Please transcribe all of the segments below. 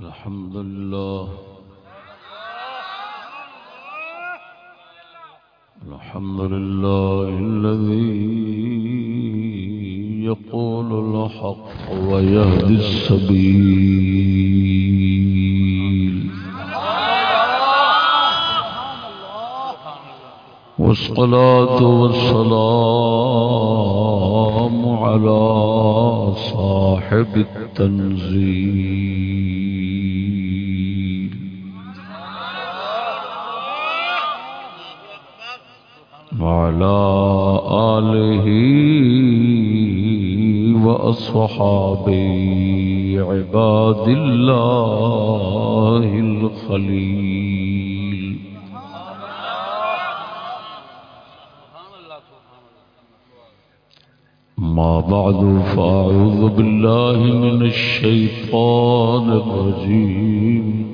الحمد لله. الحمد لله الذي يقول الحق ويهدي السبيل. والصلاة والسلام على صاحب التنزيل. وعلى آله وأصحابه عباد الله الخليل. ما بعد فأعوذ بالله من الشيطان الرجيم.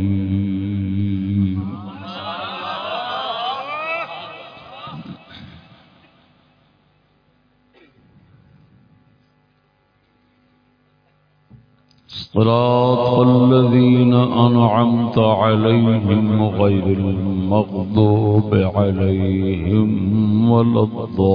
صراط الذين أنعمت عليهم غير المغضوب عليهم ولا الضالين.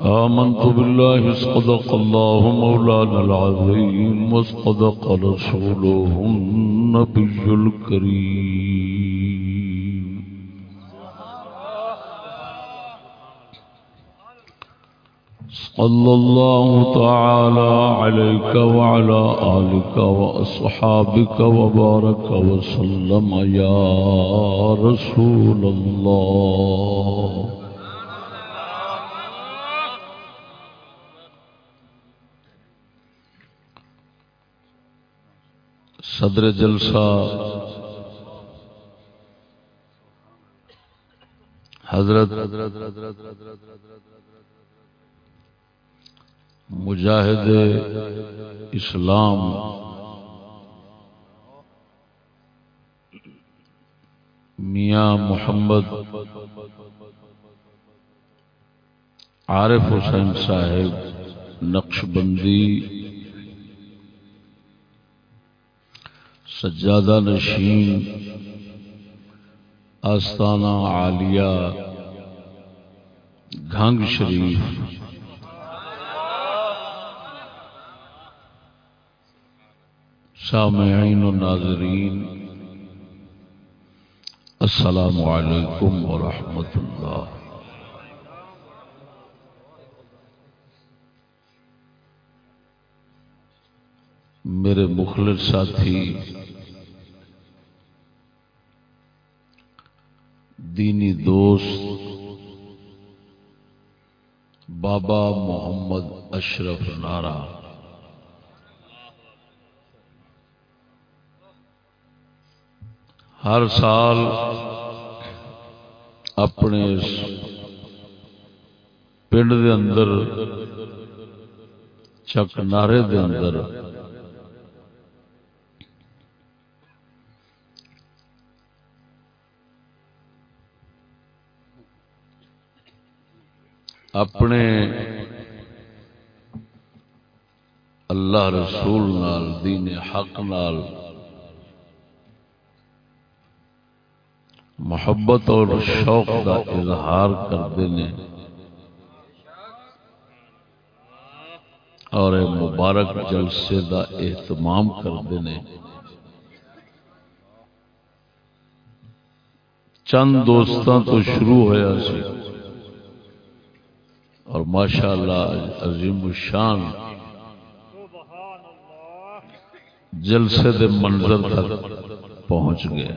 آمنت بالله، صدق الله مولانا العظيم، وصدق رسوله النبي الكريم. صلى الله تعالى عليك وعلى آلك وأصحابك وبارك وسلم يا رسول الله. صدر جلسہ حضرت مجاہد اسلام۔ میاں محمد عارف حسین صاحب نقش بندی سجادہ نشین، آستانہ عالیہ، گھنگ شریف۔ سامعین و ناظرین، السلام علیکم ورحمۃ اللہ۔ میرے مخلص ساتھی، دینی دوست، بابا محمد اشرف نارا ہر سال اپنے پنڈ دے اندر، چک نعرے دے اندر اپنے اللہ رسول نال، دین حق نال محبت اور شوق کا اظہار کرتے ہیں۔ اور مبارک جلسے کا اہتمام کرتے ہیں۔ چند دوستوں تو شروع ہوا سی۔ اور ماشاء اللہ عظیم الشان جلسے دے منظر تک پہنچ گئے۔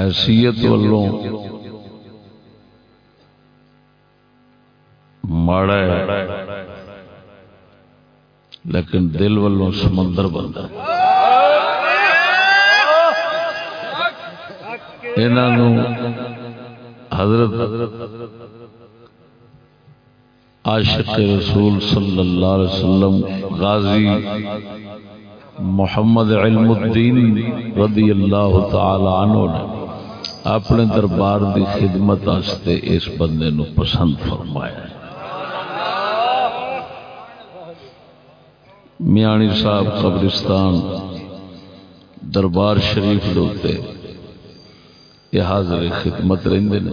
حیثیت والوں ماڑا ہے، لیکن دل والوں سمندر بنتا حضرت عاشق رسول صلی اللہ علیہ وسلم غازی محمد علم الدین رضی اللہ تعالی عنہ نے۔ اپنے دربار دی خدمت اس بندے نو پسند فرمایا۔ میانی صاحب قبرستان دربار شریف دوتے یہ حاضر خدمت رہندے نے۔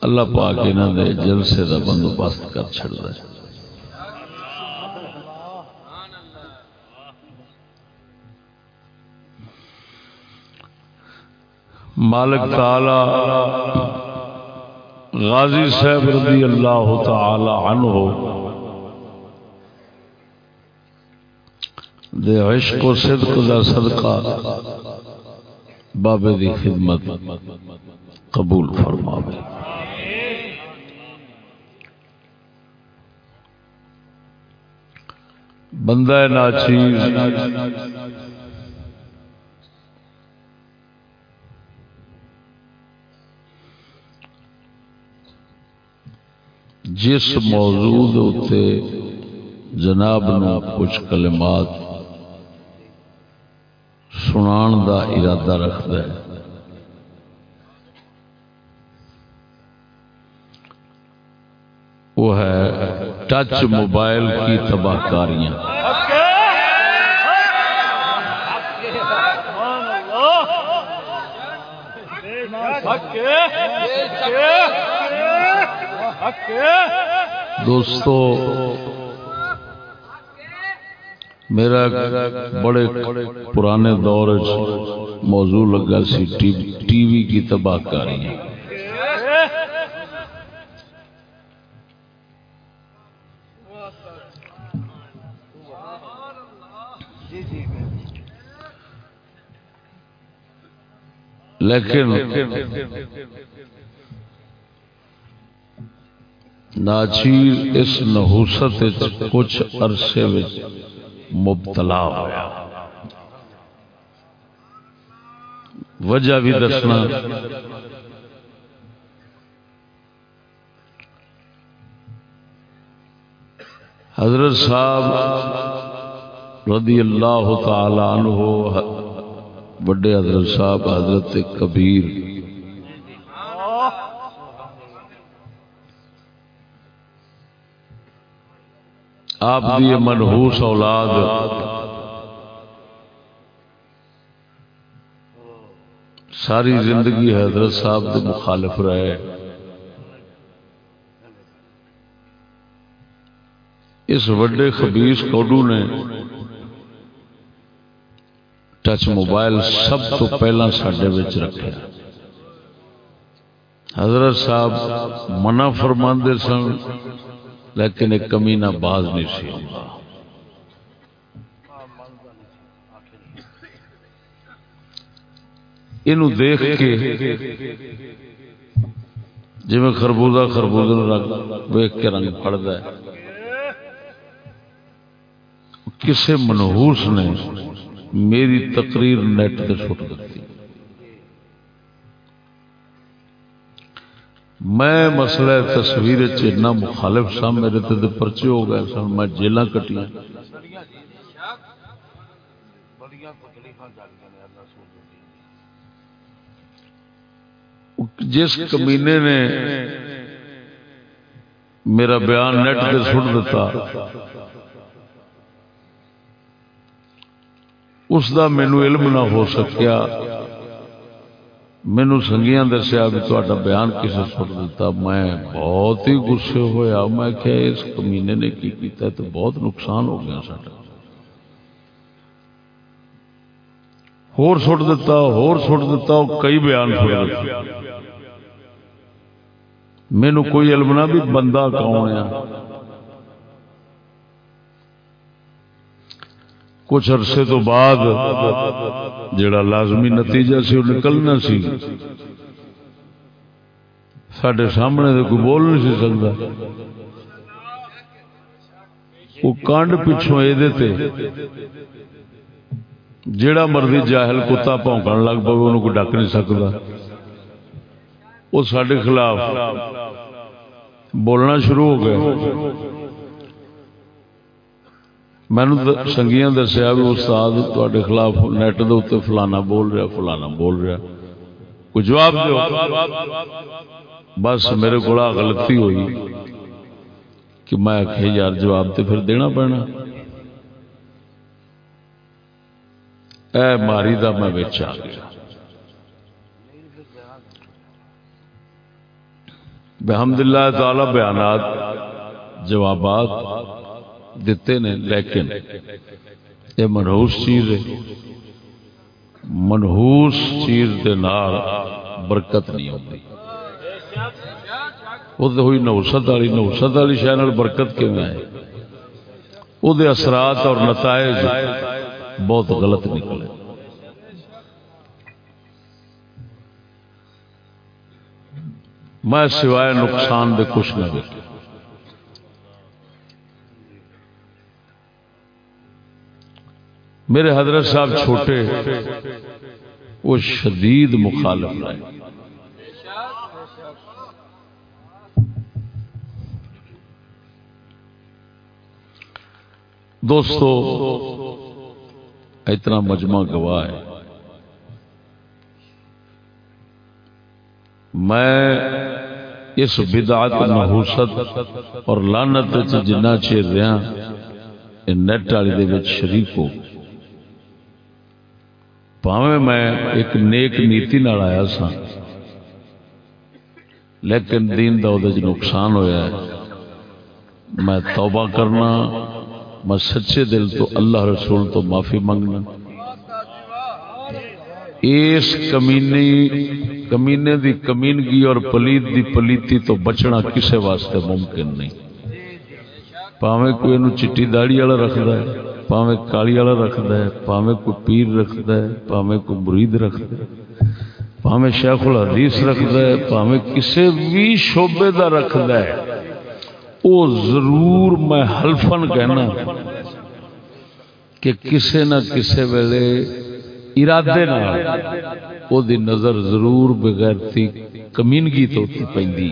اللہ پاک انہوں نے جلسے کا بندوبست کر چڑ ہے۔ مالک تعالی غازی صاحب رضی اللہ تعالی عنہ دے عشق و صدق دا صدقہ بابے دی خدمت قبول فرماوے۔ بندہ ناچیز جس موضوع ہوتے جناب نو کچھ کلمات سنان دا ارادہ رکھتا ہے۔ وہ ہے ٹچ موبائل کی تباہ کاریاں۔ دوستو میرا بڑے پرانے دور موضوع لگا سی ٹی وی کی تباہ کاری۔ لیکن ناچیر اس نحوست کچھ عرصے مبتلا ہوا وجہ بھی دسنا۔ حضرت صاحب رضی اللہ تعالی عنہ بڑے حضرت صاحب، حضرت کبیر آپ دی منحوس اولاد۔ ساری زندگی حضرت صاحب کے مخالف رہے۔ اس وڈے خبیس کوڈو نے ٹچ موبائل سب تو پہلا سڈے رکھا۔ حضرت صاحب منع فرماندے سن لیکن ایک کمینہ باز نہیں سی یہ دیکھ کے جی میں خربوزہ خربوزہ رنگ ویک کے رنگ پڑتا ہے۔ کسے منہوس نے میری تقریر نیٹ سے چھوٹ دیتی میں مسئلہ تصویر چنا مخالف سا، میرے تے پرچے ہو گئے سن، میں جیل کٹیا جس کمینے نے میرا بیان نیٹ پہ سن دیتا اس دا مینو علم نہ ہو سکیا۔ مینو سنگیا دسیا بھی تا بیان کسی سن دیتا میں بہت ہی گسے ہوا میں کہ اس کمینے نے کی کیتا ہے تو بہت نقصان ہو گیا سا ہور سٹ دیتا ہور سٹ دیتا کئی بیان سٹ دیتا مینو کوئی علم نہ بھی بندہ کون ہے؟ کچھ عرصے تو بعد جڑا لازمی نتیجہ سی وہ نکلنا سی سڈے سامنے تو کوئی بول نہیں سی سکتا وہ کانڈ پچھوں یہ جڑا مرضی جاہل کتا پونکن لگ پہ انہوں کو ڈک نہیں سکتا وہ سڈے خلاف بولنا شروع ہو گیا مینو سنگیاں دسیا بھی استاد تے خلاف نیٹ دے اتنے فلانا بول رہا فلانا بول رہا کوئی جواب دو بس میرے کو غلطی ہوئی کہ میں آخ یار جواب تو پھر دینا پینا اے ماری دا میں بچ آ گیا بحمد اللہ تعالی بیانات جوابات دیتے نے لیکن یہ منہوس چیز ہے۔ منہوس چیز دے نار برکت نہیں ہوتی۔ وہ تو ہوئی نوسط والی نوسط والی شہر برکت کیوں ہے؟ وہ اثرات اور نتائج بہت غلط نکلے۔ میں سوائے نقصان دے کچھ نہ دیکھ میرے حضرت صاحب چھوٹے، وہ شدید مخالف رہے۔ دوستو، اتنا مجمع گواہ ہے۔ میں اس بدعت نحوست اور لانت جنہ چیر رہا ہاں، نیٹ والی شریف ہو۔ پاویں میں ایک نیک نیتی نال آیا سا لیکن دین دا نقصان ہویا ہے میں توبہ کرنا میں سچے دل تو اللہ رسول تو معافی منگنا اس کمینی کمینے دی کمینگی اور پلیت دی پلیتی تو بچنا کسے واسطے ممکن نہیں پاویں کوئی چٹی داڑی والا رکھدا ہے پاویں کالی والا رکھدا ہے، پاویں کوئی پیر رکھدا ہے، پاویں کوئی مرید رکھدا ہے، پاویں شیخ الحدیث رکھدا ہے، پاویں کسے بھی شعبے دا رکھدا ہے۔ او ضرور میں حلفن کہنا کہ کسے نہ کسے ویلے ارادے او دی نظر ضرور بغیر تھی کمینگی تو تھی پیندی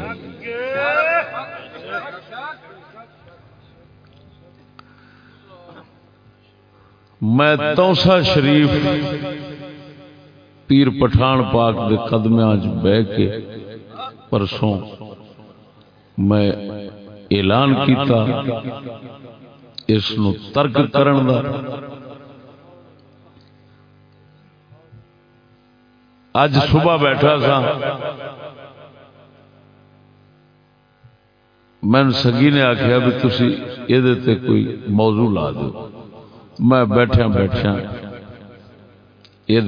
میں توسا شریف پیر پٹھان پاک دے قدمے آج بہ کے پرسوں میں اعلان کیتا اس نو ترک کرن دا۔ اج صبح بیٹھا سا۔ میں سگی نے آخیا بھی تھی یہ کوئی موضوع لا دو میں بیٹھا بیٹھا یہ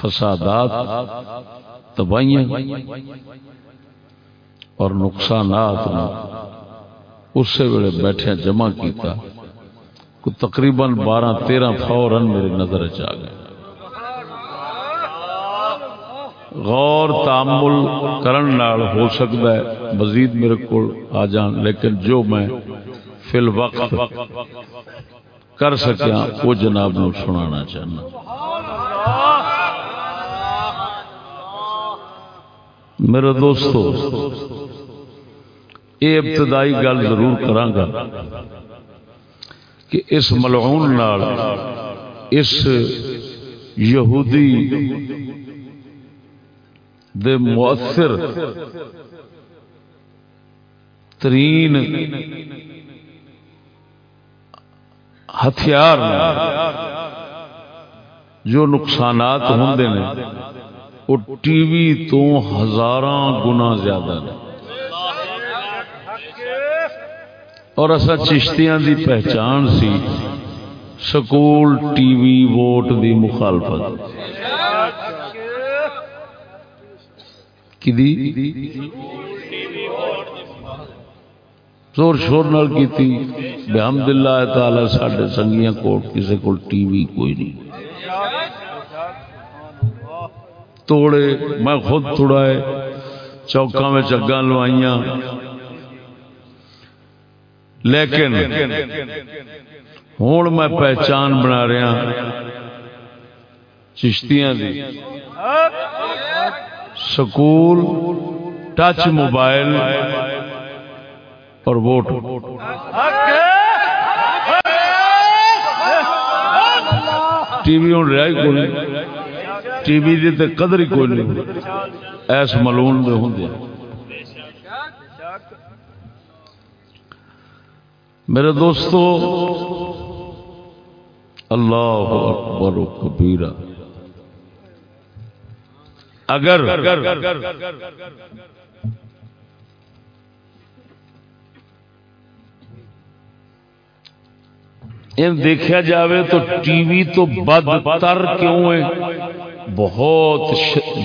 فسادات، تباہیاں اور نقصانات اسی ویلے بیٹھے جمع کیتا کو تقریباً بارہ تیرہ فورن میرے نظر چ گئے۔ غور، تامل کرن نال ہو سکتا ہے، مزید میرے کو آ جان، لیکن جو میں فی الوقت کر سکیا وہ جناب نو سنانا چاہنا۔ میرے دوستو، یہ ابتدائی گل ضرور کرانگا کہ اس ملعون نال، اس یہودی دے مؤثر ترین ہتھیار جو نقصانات ہوں نے، وہ ٹی وی تو ہزار گنا زیادہ نے۔ اور اصا چشتیاں دی پہچان سی، سکول ٹی وی ووٹ دی مخالفت۔ کی دی زور شور نال کی بحمد اللہ تعالی سڈے سنگیاں کو کسی کو ٹی وی کوئی نہیں۔ توڑے، میں خود توڑائے چوکا میں چگا لوائیاں۔ لیکن ہوں میں پہچان بنا رہا چشتیاں دی۔ سکول، ٹچ موبائل اور ووٹ۔ ٹی وی ہوں رہا ہی کوئی نہیں۔ ٹی وی دی تے قدر ہی کوئی نہیں۔ ایس ملون دے ہوں دے میرے دوستو، اللہ اکبر و کبیرہ۔ اگر ان دیکھا جاوے تو ٹی وی تو بدتر کیوں ہے؟ بہت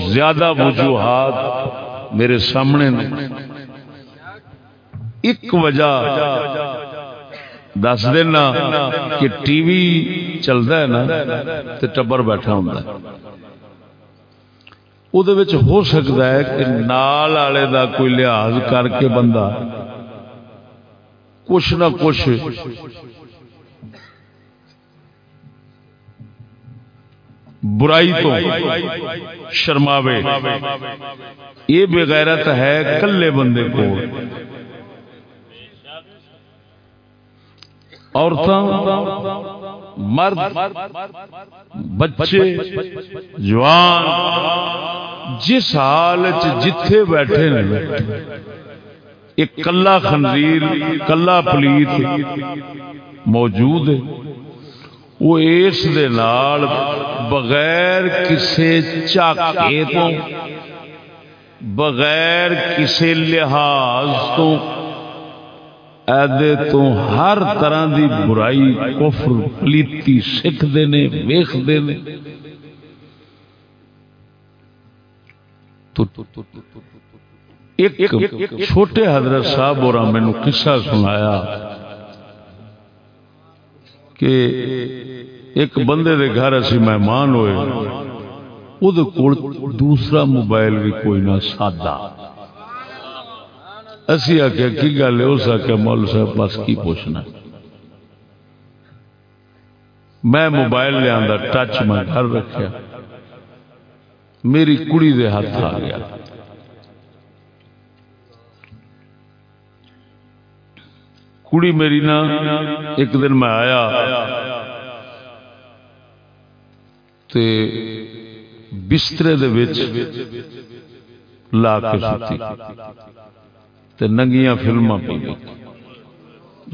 زیادہ وجوہات میرے سامنے نے۔ ایک وجہ دس دینا کہ ٹی وی چلتا ہے نا تو ٹبر بیٹھا ہوں وہ ہو سکتا ہے کہ نال والے دا کوئی لحاظ کر کے بندہ کچھ نہ کچھ برائی تو شرماوے۔ یہ بغیرت ہے کلے بندے کو۔ عورتوں مرد، بچے، جوان، جس حال جتھے بیٹھے ایک کلا خنزیر کلا پلیت موجود ہے۔ وہ اس دے نال بغیر کسے چاکے تو بغیر کسے لحاظ تو ایدے تو ہر طرح دی برائی کفر پلیتی سکھ دینے ویخ دینے تو ایک چھوٹے حضرت صاحب اور میں نے قصہ سنایا کہ ایک بندے دے گھر اسی مہمان ہوئے وہ دوسرا موبائل بھی کوئی نہ سادہ۔ اسی آخیا کی گل ہے؟ اس آخیا مول صاحب، بس کی پوچھنا؟ میں موبائل لیا ٹچ میں گھر رکھا میری کڑی دے ہاتھ آ گیا۔ کڑی میری نا، ایک دن میں آیا۔ تے بسترے دے وچ لا کے ستی تے ننگیاں فلماں پہ گئی۔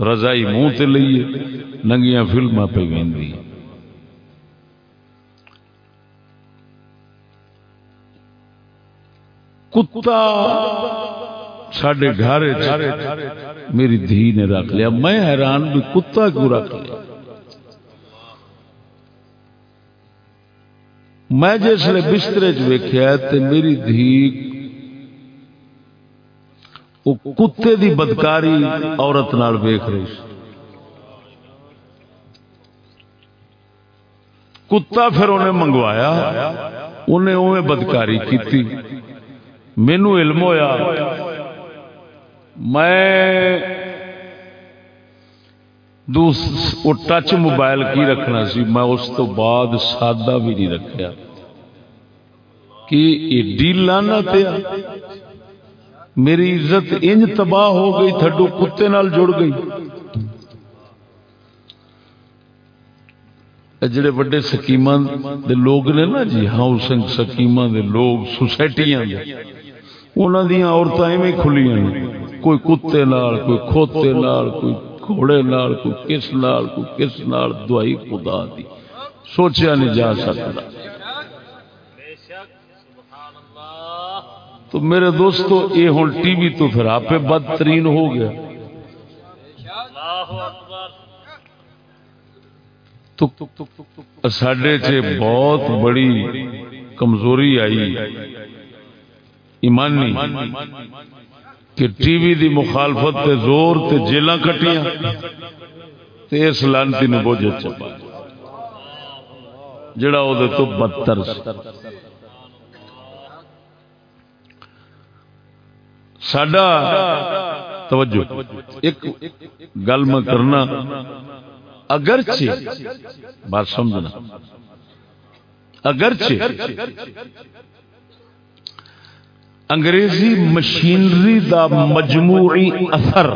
رضائی منہ تے لئیے، ننگیاں فلماں پہ گئی کتا سڈے گھر میری دھی نے رکھ لیا۔ میں حیران بھی کتا کیوں رکھ لیا؟ میں جس نے بسترے چیکیا تو میری دھی وہ کتے دی بدکاری عورت نال ویخ رہی کتا پھر انہیں منگوایا انہیں اوے بدکاری کی مینو علم ہویا میں وہ ٹچ موبائل کی رکھنا سی، میں اس تو بعد سادہ بھی نہیں رکھا کہ ایڈی لانا پیا میری عزت انج تباہ ہو گئی، تھڈو کتے نال جڑ گئی۔ جڑے وڈے سکیم دے لوگ نے نا جی ہاؤسنگ سکیم دے لوگ، سوسائٹیاں انہوں دیا عورتیں ایویں کھلیاں کوئی کتے نال، کوئی کھوتے نال، کوئی گھوڑے نال، کوئی کس نال، کوئی کس نال دوائی خدا دی۔ سوچیا نہیں جا سکتا۔ تو میرے دوستو، یہ ہوں ٹی وی تو پھر آپ بدترین ہو گیا۔ سڈے چ بہت بڑی کمزوری آئی۔ ایمانی۔ کہ ٹی وی دی مخالفت تے زور تے جیلاں کٹیاں تے اس لانتی نے بوجھ چپا جڑا او دے تو بدتر ساڈا توجہ، ایک گل میں کرنا، اگرچہ، بات سمجھنا، اگرچہ انگریزی مشینری دا مجموعی اثر۔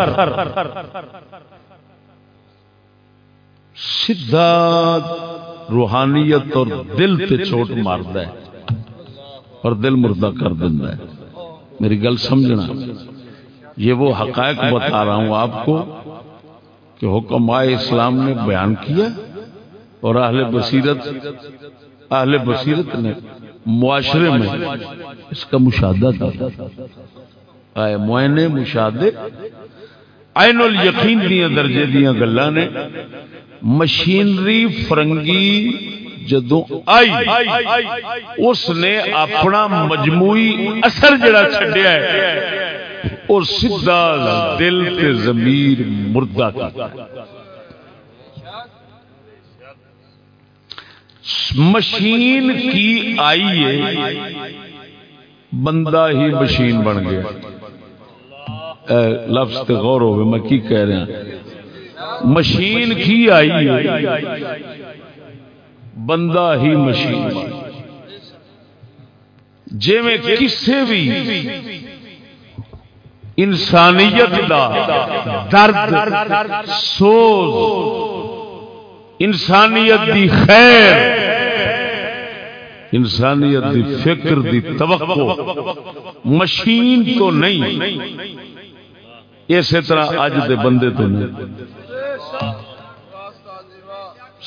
سیدھا روحانیت اور دل تے چوٹ مارد ہے اور دل مردہ کر دینا ہے۔ میری گل سمجھنا۔ یہ وہ حقائق بتا رہا ہوں آپ کو کہ حکمائے اسلام نے بیان کیا اور اہل بصیرت اہل بصیرت نے معاشرے میں اس کا مشاہدہ کیا معائنے، مشاہدے۔ عین الیقین دیا درجے دیا گلا نے مشینری فرنگی جدو آئی، اس نے اپنا مجموعی اثر جڑا چھڈیا ہے اور سیدھا دل تے ضمیر مردہ کا مشین کی آئی ہے، بندہ ہی مشین بن گیا۔ لفظ تے غور ہوئے، میں کی کہہ رہا مشین کی آئی ہے، بندہ ہی مشین۔ جی میں کسے بھی انسانیت دا درد، سوز انسانیت دی خیر، انسانیت دی فکر، دی توقع، مشین تو نہیں، اسی طرح اج دے بندے تو نہیں۔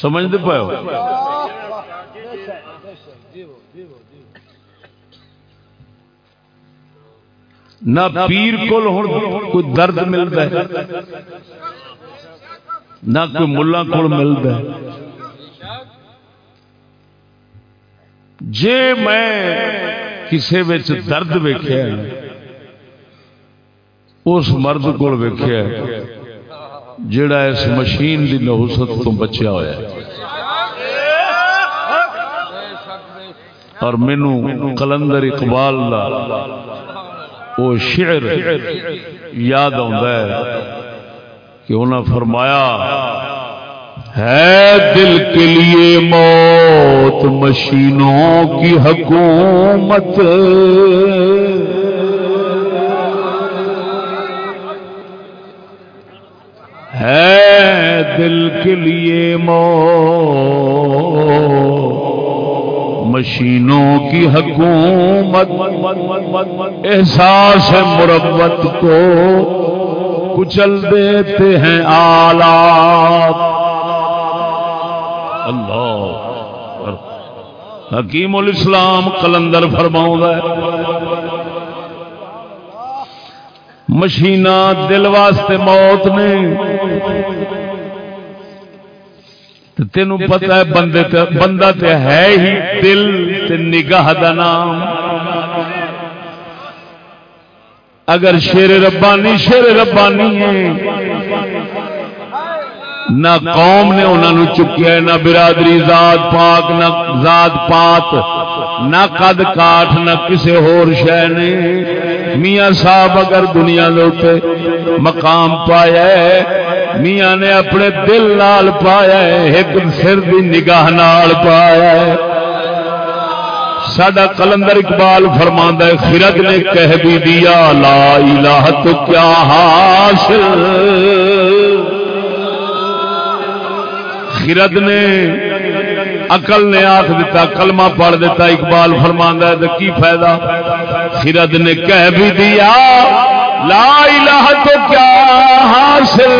سمجھتے پاؤ نہ پیر کول کو کوئی درد ملتا ہے۔ نہ کوئی ملا کو ملتا جے میں کسی درد ویخیا اس مرد کو ویخیا جڑا اس مشین کی نوست تو بچیا ہوا اور مینو کلندر اقبال وہ شعر یاد آتا ہے۔ کہ انہوں نے فرمایا؟ ہے دل کے لیے موت مشینوں کی حکومت۔ ہے دل کے لیے موت مشینوں کی حکومت۔ احساس مربت کو۔ کچل دیتے ہیں آلات اللہ حکیم الاسلام کلندر فرماؤں مشینہ دل واسطے موت نے۔ تین پتا ہے بندے بندہ تے ہے ہی دل تے نگاہ دا نام۔ اگر شیر ربانی شیر ربانی ہے۔ نہ قوم نے انہوں نے چکیا نہ برادری ذات پاک، نہ ذات پات، نہ قد کاٹ نہ کسی ہور شہ نے۔ میاں صاحب اگر دنیا دے مقام پایا ہے، میاں نے اپنے دل نال پایا ہے، ایک سر دی نگاہ نال پایا ہے۔ سڈا کلندر اقبال فرما خرد نے کہہ بھی دیا، لا الہ تو کیا حاصل؟ خرد نے اقل نے آخ دیتا کلمہ پڑھ دیتا اقبال فرما ہے کی فائدہ؟ خرد نے کہہ بھی دیا، لا الہ تو کیا حاصل؟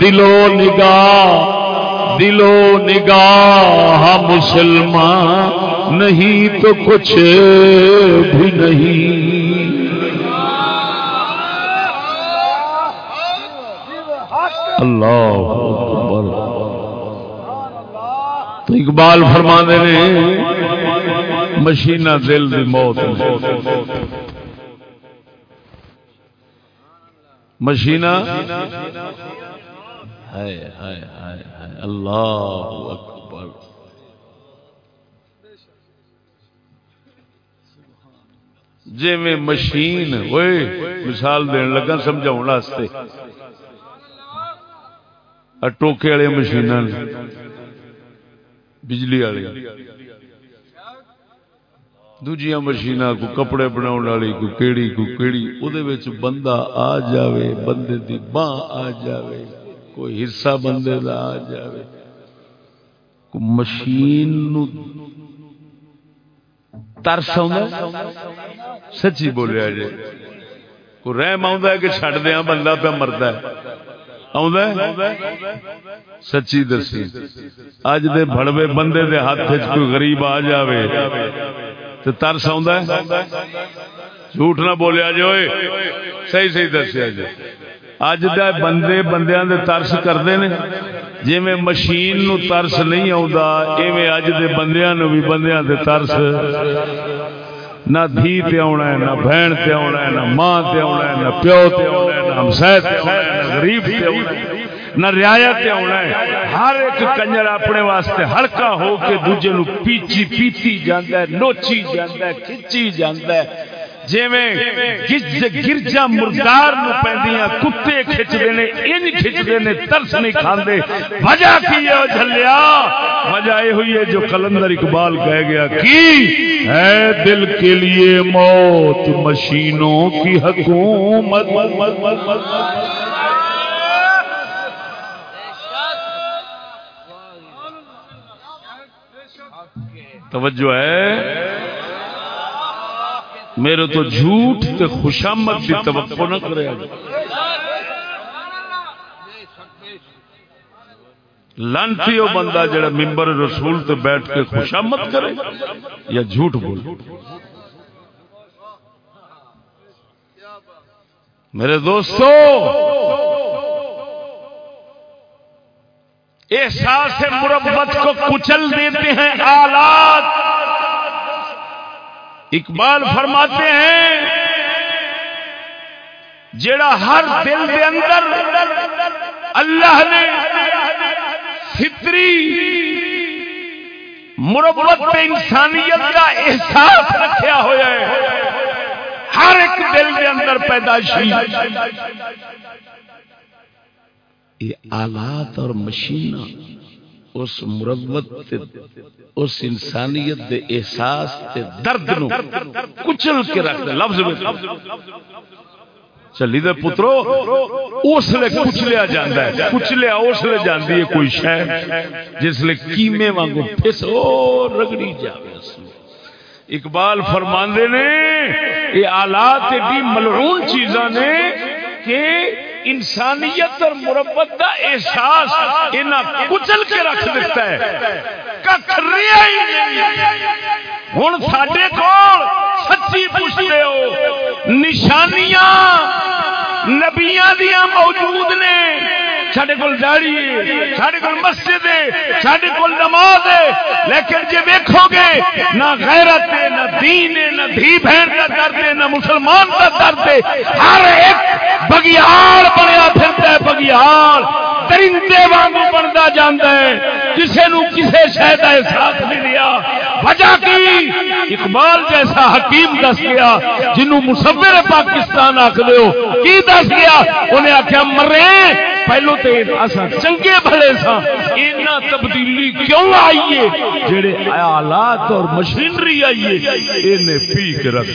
دلو نگاہ دلو نگاہ مسلمان نہیں تو کچھ بھی نہیں۔ اللہ تو اقبال فرما نے، مشینہ دل دی موت۔ مشینہ اللہ اکبر۔ جی میں مشین ہوئے مثال دین لگا سمجھا ٹوکے والے مشین بجلی والی دوجیا مشین کو کپڑے بنا والی، کو کیڑی کو کیڑی وہ بندہ آ جاوے، بندے دی باں آ جاوے۔ کوئی حصہ بندے دا آ جاوے مشین ترس سچی بولیا جی کو رحم آ کہ چڈ دیا بندہ پہ مرد سچی دسی۔ اج دے بڑوے بندے دے ہاتھ کوئی غریب آ جاوے تو ترس آ جھوٹ نہ بولیا جی صحیح صحیح دسیا جی اج دے بندے بندیاں دے ترس کرتے ہیں جی میں مشین نو ترس نہیں آویں اج دے بندیاں نو بھی بندیاں دے ترس۔ نہ دھی تے آنا ہے، نہ بہن تے آنا ہے، نہ ماں تے آنا ہے، نہ پیو تے آنا ہے، نہ ہمسائے تے آنا ہے، نہ غریب تے آنا ہے، نہ ریا تے آنا ہے۔ ہر ایک کنجر اپنے واسطے ہلکا ہو کے دوجے نو پیچی پیتی جاندا ہے، نوچی جاندا ہے، کھچی جاندا ہے۔ گرجا مردار کتے کھچتے ہیں ان کھچتے ہیں ترس نہیں کھانے وجہ کی ہے جھلیا؟ وجہ یہ ہوئی ہے جو کلندر اقبال کہہ گیا، کی؟ ہے دل کے لیے موت مشینوں کی حکومت۔ توجہ ہے۔ میرے تو جھوٹ تے خوشامت کی توقع نہ کرے لانتی وہ بندہ جڑا ممبر رسول تے بیٹھ کے خوشامت کرے یا جھوٹ بول۔ میرے دوستو، احساس مربت کو کچل دیتے ہیں آلات۔ اقبال فرماتے ہیں جڑا ہر دل دے اندر اللہ نے فطری مربت انسانیت کا احساس رکھا ہوا ہے۔ ہر ایک دل دے اندر پیدائشی۔ یہ آلات اور مشین اس مربت اس انسانیت دے احساس تے درد نو کچل کے رکھ دے، لفظ میں۔ چلی دے پترو، اس لے کچلیا جاندا ہے، کچلیا اس لے جاندی ہے، کوئی شے جس لے کیمے وانگو پھس، او رگڑی جاوے اس اقبال فرماندے نے، یہ آلات ایڈی ملعون چیزاں نے کہ انسانیت اور مربت کا احساس کچل کے رکھ دیتا ہے۔ ہوں سڈے کو سچی پوچھتے ہو، نشانیاں نبیا دیا موجود نے۔ سڈے کول داڑی سڈے کول مسجد سڈے کول نماز ہے۔ لیکن جی ویکو گے، نہ غیرت ہے، نہ دین ہے، نہ دھی بہن کا درد ہے، نہ مسلمان کا درد ہے۔ ہر ایک بگیار بنیا پھرتا ہے بگیار درندے وانگو بنتا جانا ہے۔ کسی نو کسی شہ کا احساس نہیں لیا وجہ کی؟ اقبال جیسا حکیم دس گیا جنوں مصور پاکستان آخ ہو، کی دس گیا؟ انہیں آخیا مرے، پہلو تو چنگے بھلے سا اینا تبدیلی کیوں آئیے؟ جڑے آلات اور مشینری آئیے انہیں پی کے رکھ۔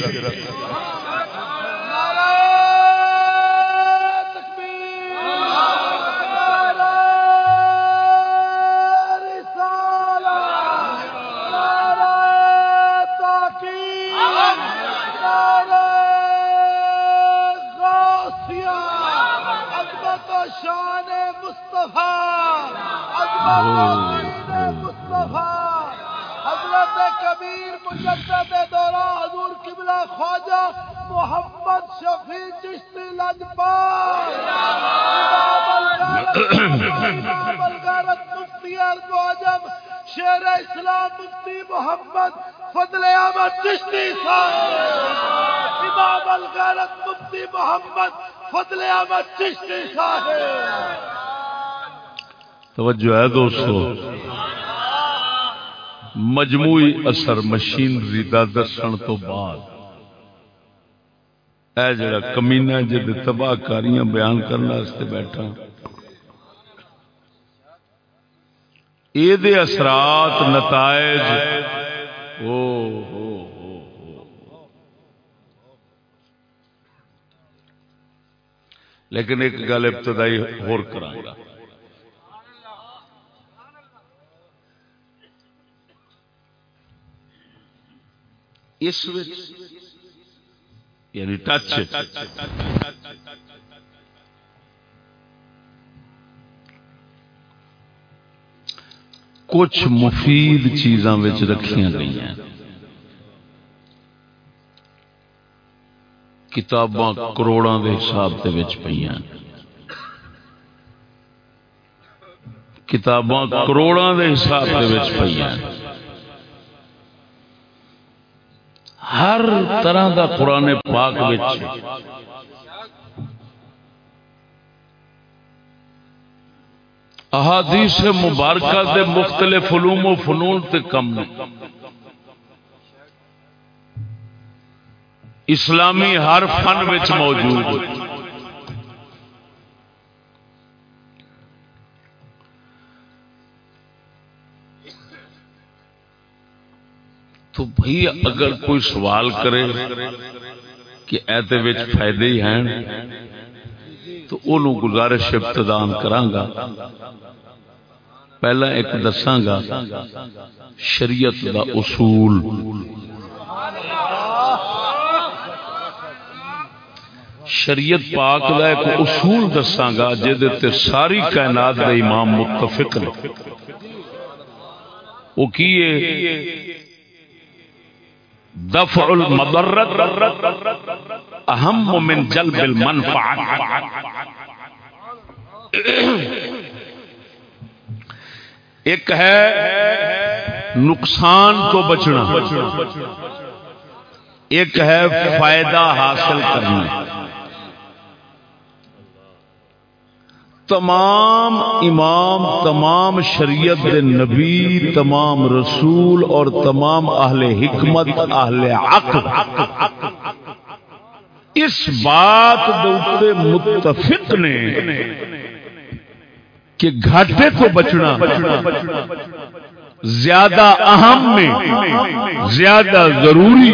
حضرت کبیر مجدد دورہ حضور قبلہ خواجہ محمد شفیع چشتی لجپال۔ امام الغارت مفتی ارد و عجم شیر اسلام مفتی محمد فضل احمد چشتی صاحب۔ امام الغیرت مفتی محمد فضل احمد چشتی صاحب۔ توجہ ہے دوستو. مجموعی اثر مشینری دا دسن تو بعد. اے جڑا کمینہ جد تباہ کاریاں بیان کرنا اس بیٹھا. یہ اثرات نتائج او لیکن ایک گل ابتدائی ہور کرا اس یعنی ٹچ کچھ مفید چیزاں رکھیا گئی ہیں کتاباں کروڑاں دے حساب سے پہ کتاباں کروڑاں دے حساب سے پہ ہر طرح دا قرآن پاک احادیث مبارکہ دے مختلف علوم و فنون تے کم اسلامی ہر فن وچ موجود۔ ہے تو بھئی اگر کوئی سوال کرے کہ ایتے وچ فائدے ہی ہیں، تو انہوں گزارش ابتدان کرانگا پہلا ایک دسانگا شریعت دا اصول۔ شریعت پاک دا ایک اصول دسانگا جدے ساری کائنات دا امام متفق نے۔ وہ کیے دفع المضرت اہم من جلب المنفعت ایک ہے نقصان تو بچنا، ایک ہے فائدہ حاصل کرنا۔ تمام امام، تمام شریعت دے نبی، تمام رسول اور تمام اہل حکمت، اہل عقل اس بات دوتے متفق نے کہ گھاٹے کو بچنا زیادہ اہم میں زیادہ ضروری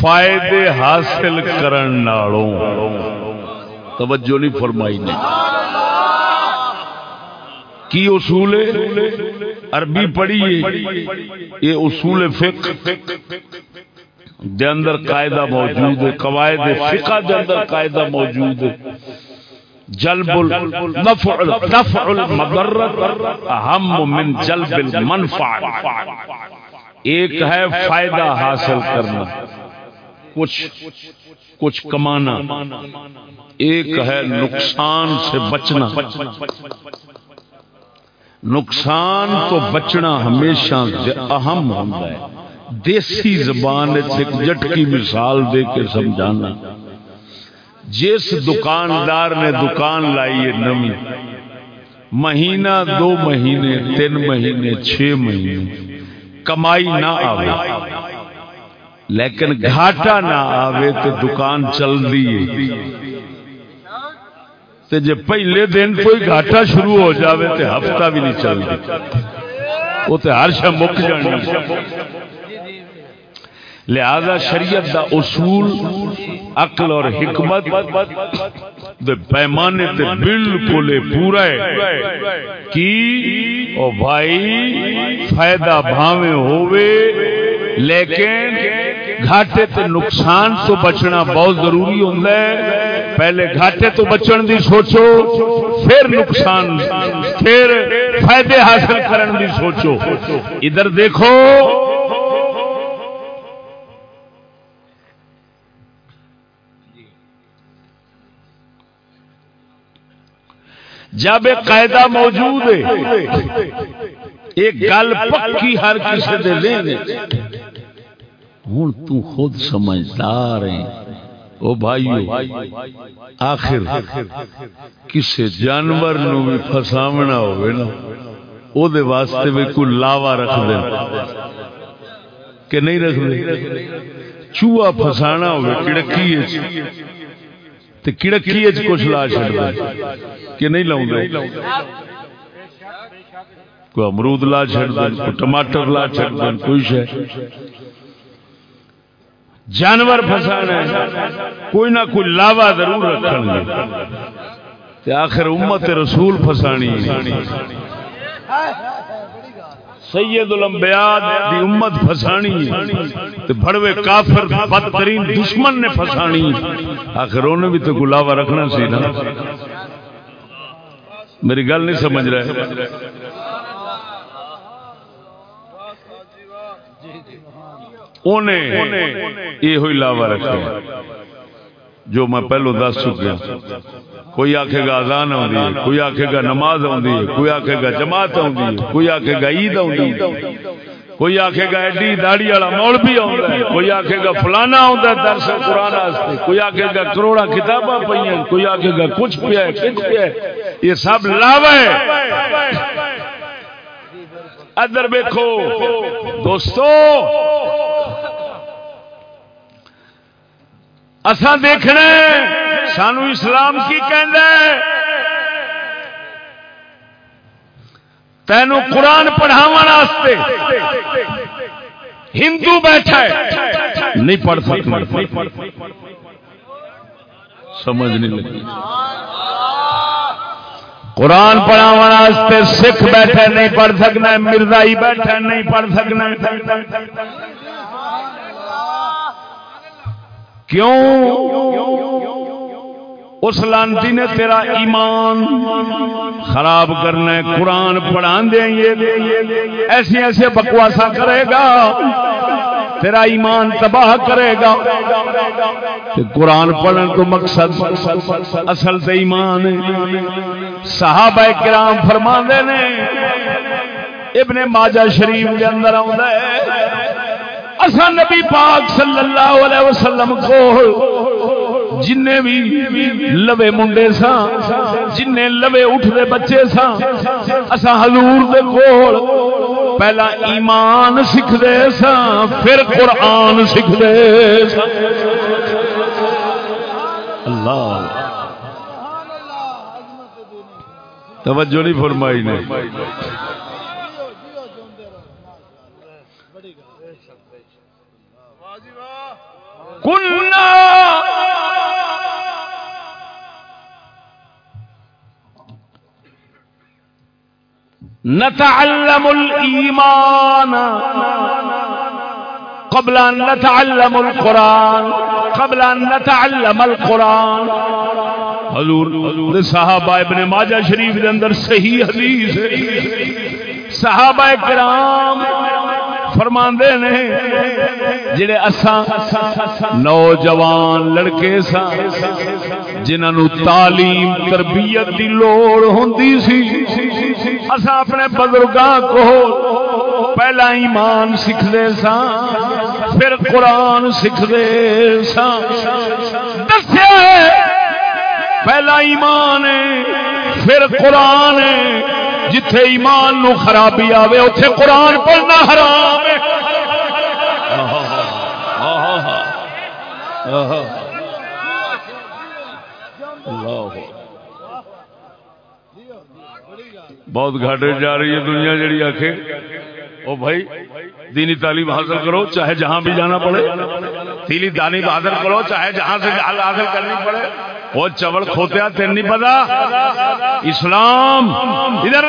فائدے حاصل کرن نالوں۔ توجہ نہیں فرمائی نہیں کی اصول عربی پڑھیے یہ اصول فقہ دے اندر قاعدہ موجود ہے، قواعد فقہ دے اندر قاعدہ موجود ہے۔ جلب النفع دفع المضرت اہم من جلب المنفع ایک ہے فائدہ حاصل کرنا، کچھ کچھ کمانا۔ ایک ہے نقصان سے بچنا۔ نقصان تو بچنا ہمیشہ اہم ہوتا ہے۔ دیسی زبان جٹ کی مثال دے کے سمجھانا۔ جس دکاندار نے دکان لائی ہے نمی، مہینہ، دو مہینے، تین مہینے، چھ مہینے، کمائی نہ آوے۔ لیکن گھاٹا نہ آوے تو دکان چل دیے تے جے پہلے دن کوئی گھاٹا شروع ہو جاوے تے ہفتہ بھی نہیں چلتی وہ تے ہر شا مک جانی۔ لہذا شریعت دا اصول، عقل اور حکمت دے پیمانے تے بالکل پورا ہے۔ کی؟ او بھائی، فائدہ بھاویں ہووے، لیکن گھاٹے تے نقصان تو بچنا بہت ضروری ہوتا ہے۔ پہلے گھاٹے تو بچن دی سوچو، پھر نقصان، پھر فائدے حاصل کرن دی سوچو۔ ادھر دیکھو۔ جب ایک قاعدہ موجود ہے، ایک گل پکی ہر کسی دے لینے ہوں تو خود سمجھدار ہے او بھائیو، آخر کسی جانور نو بھی فساونا ہوئے نا، او دے واسطے بھی کوئی لاوا رکھ دے۔ کہ نہیں رکھ دے؟ چوہا فسانا ہوئے کڑکی ہے تے کڑکی ہے کچھ لا چھڑ دے۔ کہ نہیں لاؤں دے؟ کوئی امرود لا چھڑ دے، کوئی ٹماٹر لا چھڑ دے، کوئی شے۔ جانور فسانا کوئی نہ کوئی لاوا ضرور رکھن گے۔ آخر امت رسول فسانی سید الانبیاء دی امت فسانی تے بڑوے کافر بدترین دشمن نے فسانی آخر انہیں بھی تو گلاوا رکھنا سی نا۔ میری گل نہیں سمجھ رہے۔ یہ ہوئی لاوا رکھا جو میں پہلو دس چکیا کوئی آخے گا آزان آدھی کوئی آخے گا نماز آدھی کوئی آخے گا جماعت آدھی کوئی آخے گا عید آدھی کوئی آخے گا ایڈی داڑی والا مول بھی آتا ہے، کوئی آخے گا فلانا آتا ہے درس قرآن واسطے۔ کوئی آخے گا کروڑا کتاباں پہ کوئی آخے گا کچھ پیا ہے، کچھ پیا ہے۔ یہ سب لاوا ہے۔ ادھر دیکھو دوستو اسا دیکھنا سانو اسلام کی تینو قرآن پڑھاو ہندو بیٹھا ہے۔ نہیں پڑھ سکتا سمجھ نہیں لگی۔ قرآن پڑھاو سکھ بیٹھا نہیں پڑھ سکنا مرزائی بیٹھا نہیں پڑھ سکنا کیوں اس لانتی نے تیرا ایمان خراب کرنا ہے؟ قرآن پڑھا دیں ایسی ایسے بکواسا کرے گا۔ تیرا ایمان تباہ کرے گا۔ قرآن پڑھنے تو مقصد اصل سے ایمان صحابہ کرام فرما نے، ابن ماجہ شریف کے اندر آتا ہے۔ اصا نبی پاک صلی اللہ علیہ وسلم کو جن بھی لوے منڈے سا جن لوے اٹھتے بچے سا اصا حضور دے کول پہلا ایمان سیکھتے سا پھر قرآن سیکھتے سا اللہ۔ توجہ نہیں فرمائی نے۔ كنا نتعلم الإيمان قبل أن نتعلم القرآن، قبل أن نتعلم القرآن. حضور صحابہ ابن ماجہ شریف کے اندر صحیح حدیث صحابہ کرام فرما نے، جڑے اساں نوجوان لڑکے سا جنہوں تعلیم، تربیت دی لوڑ ہوندی سی، اساں اپنے بزرگاں کو پہلا ایمان سیکھتے سا پھر قرآن سیکھتے سا دسیا پہلا ایمان پھر قرآن جتھے ایمان نو خرابی آوے اتے قرآن پڑھنا حرام بہت گھاٹے جا رہی ہے دنیا جڑی آخ او بھائی، دینی تعلیم حاصل کرو، چاہے جہاں بھی جانا پڑے۔ دینی تعلیم حاصل کرو، چاہے جہاں سے حاصل کرنی پڑے۔ وہ چول کھوتیا تین نہیں پتا؟ اسلام۔ ادھر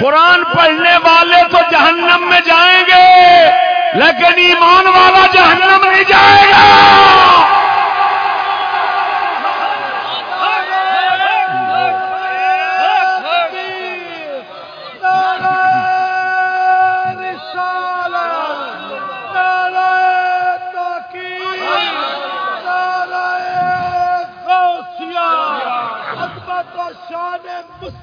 قرآن پڑھنے والے تو جہنم میں جائیں گے، لیکن ایمان والا جہنم نہیں جائے گا۔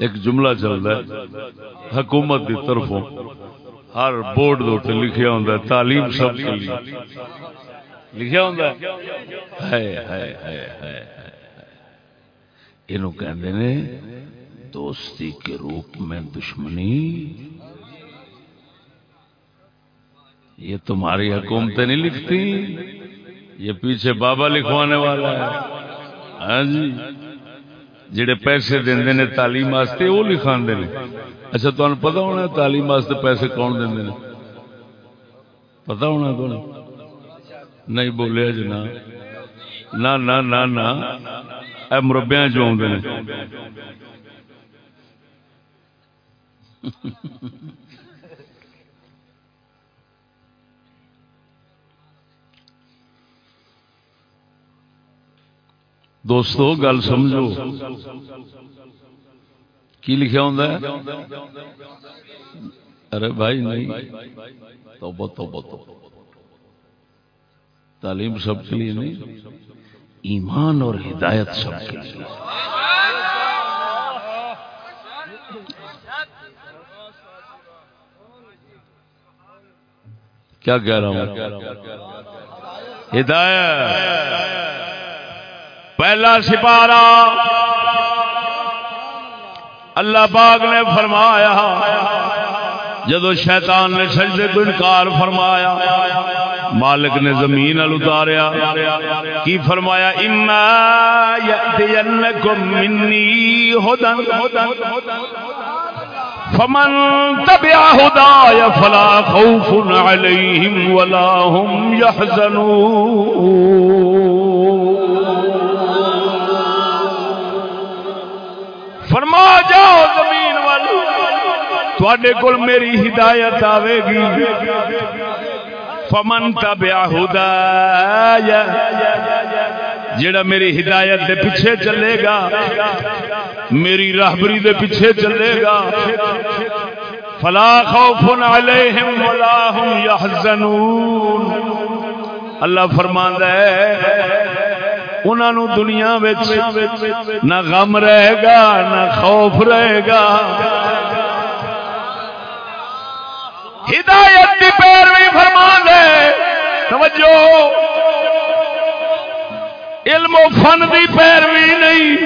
ایک جملہ چلتا ہے، حکومت کی طرفوں ہر بورڈ لکھیا ہوں تعلیم سب کے لیے۔ لکھیا ہوں یہ دوستی کے روپ میں دشمنی۔ یہ تمہاری حکومتیں نہیں لکھتی، یہ پیچھے بابا لکھوانے والا ہے۔ ہاں جی۔ جڑے پیسے دے نے تعلیم واسطے، وہ لکھا نے۔ اچھا تمہیں پتہ ہونا تعلیم واسطے پیسے کون دے پتہ ہونا تو نہیں بولیا جی نہ نہ نہ نہ۔ جو چ آدھے دوستو، گل سمجھو۔ کی لکھا ہوں ارے بھائی، نہیں۔ توبہ توبہ توبہ۔ تعلیم سب کے لیے نہیں، ایمان اور ہدایت سب کے لیے۔ کیا کہہ رہا ہوں؟ ہدایت۔ پہلا سپارہ اللہ باغ نے فرمایا، جدو شیطان نے سجدے کو انکار فرمایا، مالک نے زمین اتاریا، کی فرمایا اما یاتینکم منی ہدن فمن تبع هدايا فلا خوف عليهم ولا هم يحزنون فرما جاؤ زمین والے کول میری ہدایت آئے گی فمن تبع ہدایا جڑا میری ہدایت دے پیچھے چلے گا، میری راہبری دے پیچھے چلے گا۔ فلا خوف علیہم ولا هم يحزنون اللہ فرماندا ہے انہوں دنیا نہ غم رہے گا، نہ خوف رہے گا۔ ہدایت کی پیروی فرما دے۔ توجہ۔ علم و فن کی پیروی نہیں۔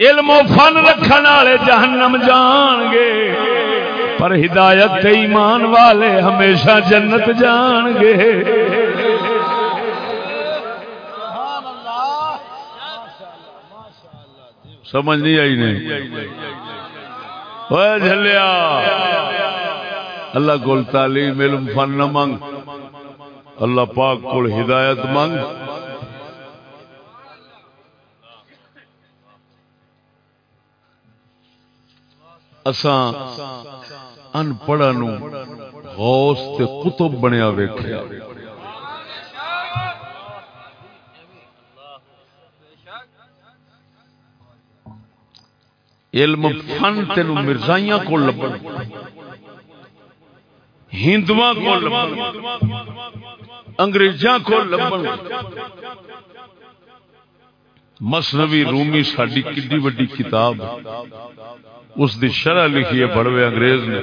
علم و فن رکھنے والے جہنم جان گے۔ پر ہدایت ایمان والے ہمیشہ جنت جان گے۔ سمجھ نہیں آئی نہیں جلیا اللہ کو تعلیم، علم، فن نہ منگ اللہ پاک کو ہدایت منگ اساں ان پڑھا نو غوث تے کتب بنیا ویکھیا۔ علم فن تین مرزائیاں کو لبن۔ ہندو کو لبن۔ انگریزاں کو لبن۔ مسنوی رومی ساری کڈی وڈی کتاب۔ اس دی شرح لکھی ہے بڑوے انگریز نے۔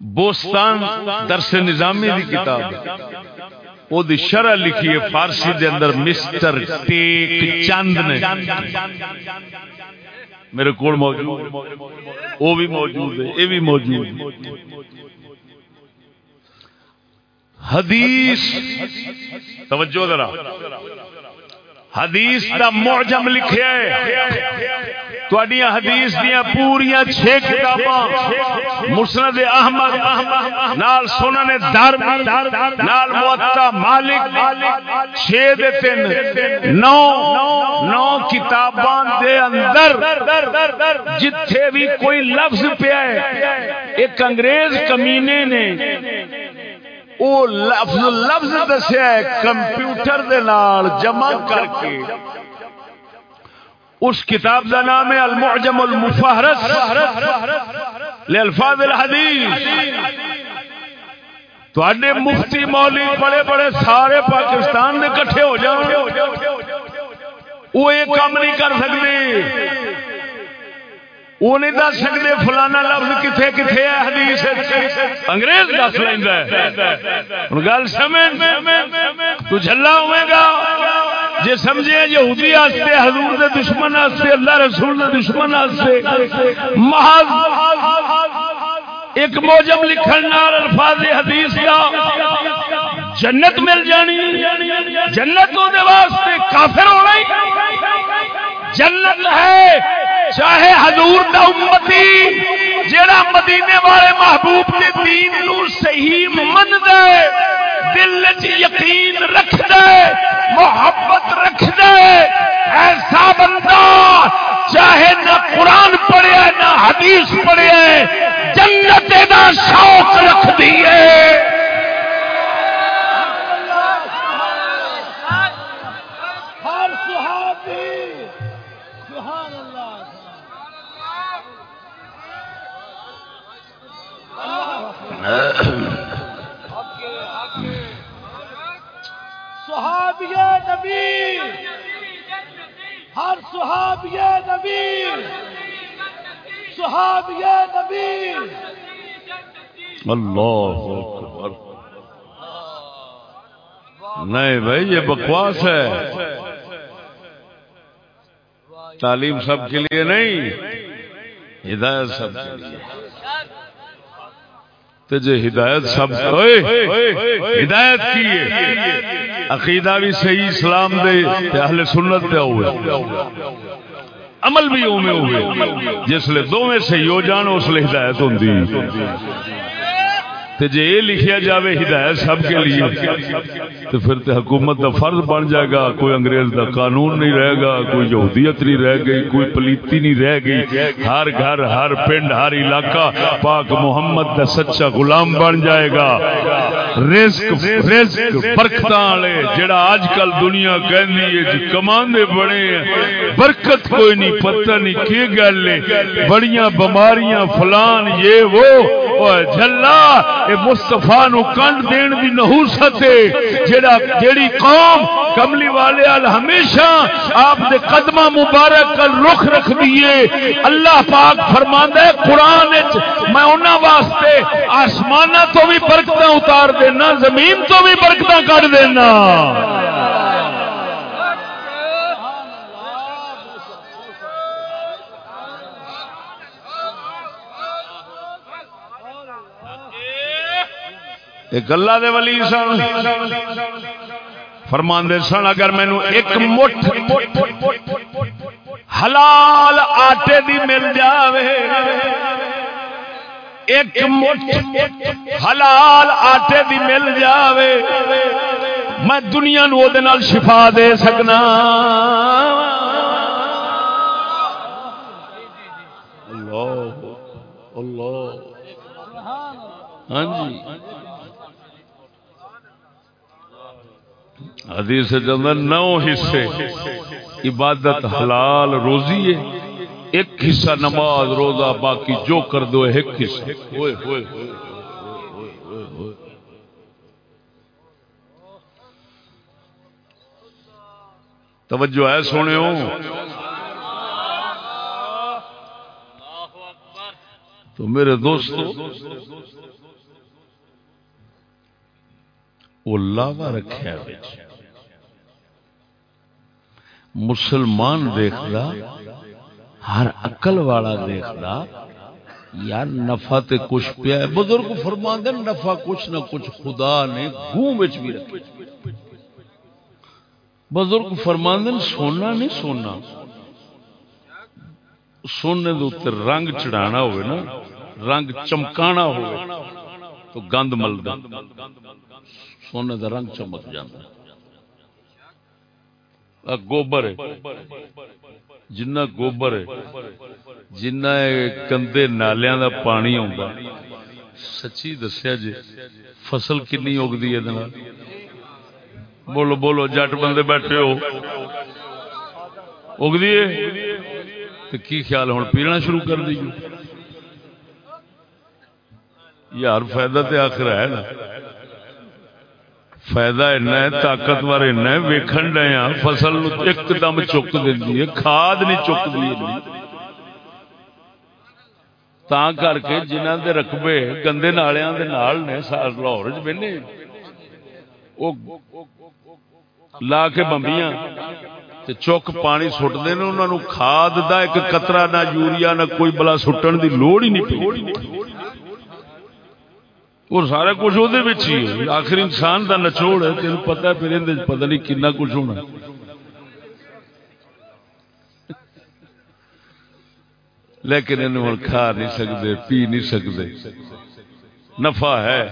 بوستان درس نظامی دی کتاب۔ او دی شرح لکھی ہے فارسی دے اندر مسٹر ٹیک چند نے۔ میرے کول موجود وہ بھی موجود ہے، یہ بھی موجود ہے۔ حدیث، توجہ ذرا۔ حدیث کا معجم لکھیا ہے۔ تھوڑی حدیث دیا پوریا چھ کتاباں۔ مسند احمد نال سنن دارمی نال موطا مالک چھ دے تین۔ نو نو کتاباں دے اندر جتھے بھی کوئی لفظ پیا ہے۔ ایک انگریز کمینے نے وہ لفظ لفظ دسیا ہے کمپیوٹر دے نال جمع کر کے۔ اس کتاب کا نام ہے المعجم المفہرس لالفاظ الحدیث۔ تھوڑے مفتی مولی بڑے بڑے سارے پاکستان میں کٹھے ہو جاؤ وہ یہ کام نہیں کر سکتے وہ نہیں دس سکتے فلانا لفظ کتنے کتنے ہے حدیث انگریز دس لینا گل سمجھ؟ تو جلا ہوئے گا۔ جی سمجھے یہودی واسطے حضور دے دشمن واسطے اللہ رسول دے دشمن واسطے محض ایک موجم لکھن نال الفاظ حدیث کا جنت مل جانی۔ جنت دے واسطے کافر ہونا ہی۔ جنت ہے، چاہے حضور دا امتی، جیڑا مدینے والے محبوب کے دین نو صحیح من دے، دل یقین رکھ دے، محبت رکھ دے، ایسا بندہ چاہے نہ قرآن پڑھے نہ حدیث پڑھے جنت دا شوق رکھ دیے نبی۔ ہر سہاب نبی۔ سہاب نبی۔ اللہ نہیں بھائی یہ بکواس ہے۔ تعلیم سب کے لیے نہیں ہدایت سب کے لیے۔ تے جے ہدایت سب ہدایت کی عقیدہ بھی صحیح، اسلام دے تے اہل سنت دے ہوئے۔ عمل بھی اوویں ہوئے۔ جس لے دوویں صحیح ہو جان، اس لے ہدایت ہوندی۔ تے جے یہ لکھیا جاوے ہدایت سب کے لیے تو پھر تے حکومت دا فرض بن جائے گا، کوئی انگریز دا قانون نہیں رہے گا، کوئی یہودیت نہیں رہ گئی، کوئی پلیتی نہیں رہ گئی۔ ہر گھر، ہر پنڈ، ہر علاقہ پاک محمد دا سچا غلام بن جائے گا۔ رزق رزق برکتاں والے، جڑا اج کل دنیا کہندی ہے جی کماندے بڑے ہیں۔ برکت کوئی نہیں، پتہ نہیں کی گل ہے۔ بڑیاں بیماریاں، فلان، یہ وہ۔ جھلا اے مصطفیٰ نو کنڈ دین دی نحوست ہے جیڑا جیڑی قوم کملی والے ال ہمیشہ آپ دے قدمہ مبارک کل رخ رکھ دیے اللہ پاک فرماندا ہے قرآن وچ میں انہاں واسطے آسماناں تو بھی برکتاں اتار دینا زمین تو بھی برکتاں کڈ دینا ایک اللہ دے ولی سن۔ فرماندے سن، اگر مینو ایک مٹھ حلال آٹے دی مل جاوے، ایک مٹھ حلال آٹے دی مل جاوے، میں دنیا نو دے نال شفا دے سکنا۔ اللہ اللہ۔ ہاں جی۔ حدیث جندر نو حصے۔ عبادت حلال، روزی ہے۔ ایک حصہ نماز، روزہ باقی جو کر دو ایک حصہ۔ توجہ ہے سونے ہو۔ تو میرے دوستو، وہ لاوا رکھا مسلمان دیکھتا ہر اقل والا دیکھتا یار نفع تے کچھ پیا ہے۔ بزرگ فرما دے نفع کچھ نہ کچھ خدا نے گوں بچ بھی رکھا بزرگ فرما سونا نہیں سونا۔ سونے دے اتنے رنگ چڑھانا ہوئے نا، رنگ چمکانا ہوئے، تو گند ملتا سونے دا رنگ چمک جاتا آ گوبر ہے۔ جنہ گوبر ہے، جنہ گندے نالیاں دا پانی آتا سچی دسیا جی فصل کنی اگتی ہے بولو بولو، جٹ بندے بیٹھے ہو۔ اگتی ہے؟ تو کی خیال ہوں پیرنا شروع کر دیجیے یار، فائدہ تو آخر ہے نا۔ فائدہ اینا ہے، طاقتور اینا ہے، ویکھن ڈے ہاں فصل ایک دم چک دینی ہے، کھاد نہیں چک دی تا کر کے جنہ دے رقبے گندے نالیاں دے نال نے لاہور چ بہنے وہ لا کے بمبیاں تے چک پانی سٹتے ہیں انہوں کھاد دا ایک قطرہ، نہ یوریا، نہ کوئی بلا سٹن دی لوڑ ہی نہیں پی۔ اور سارا کچھ وہ ہی آخر انسان دا نچوڑ ہے تین پتا پھر پتہ نہیں کنا کچھ ہونا۔ لیکن انہوں کھا نہیں سکتے پی نہیں سکتے نفع ہے۔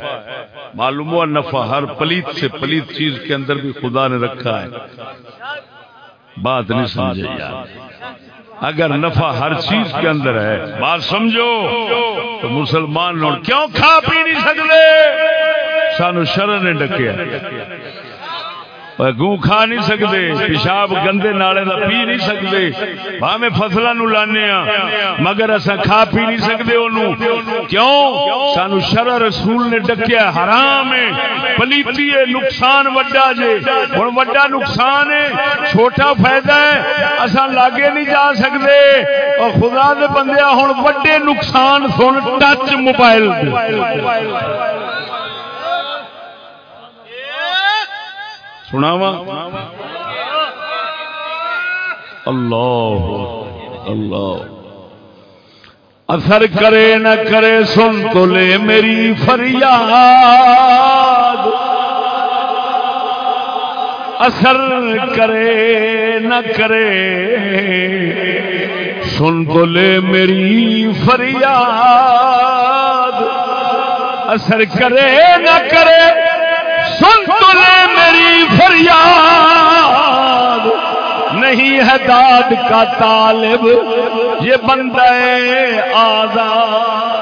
معلوم ہوا نفع ہر پلیت سے پلیت چیز کے اندر بھی خدا نے رکھا ہے۔ بات نہیں سمجھے یار۔ اگر نفع ہر چیز کے اندر ہے، بات سمجھو، تو مسلمان لوگ کیوں کھا پی نہیں سکتے؟ سانو شرح نے ڈکیا۔ گوں کھا نہیں سکتے پیشاب گندے نالے دا پی نہیں سکتے ہمیں فصلوں نو لانے ہاں مگر اصا کھا پی نہیں سکتے انہوں کیوں سانو شرع رسول نے ڈکیا حرام ہے پلیتی ہے نقصان وڈا جے ہن وڈا نقصان ہے چھوٹا فائدہ ہے اصا لاگے نہیں جا سکتے اور خدا دے بندے ہن وڈے نقصان سن ٹچ موبائل سناوا اللہ اللہ۔ اثر کرے نہ کرے سن تو لے میری فریاد۔ اثر کرے نہ کرے سن تو لے میری فریاد۔ اثر کرے نہ کرے سن تو لے میری فریاد۔ نہیں ہے داد کا طالب یہ بندہ آزاد۔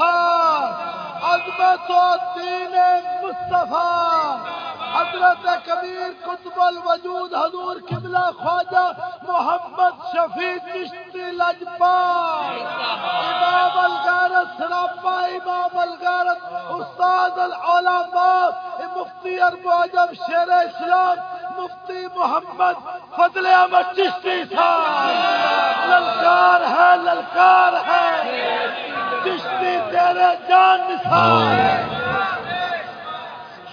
عظمت و دین مصطفیٰ، حضرت کبیر قطب الوجود، حضور قبلہ خواجہ محمد شفیع چشتی لجپا امام الغارت سراپا، امام الغارت استاد العلماء، مفتی اربعجم شیر اسلام، مفتی محمد فضل احمد چشتی صاحب۔ للکار ہے للکار ہے۔ چشتی تیرے جان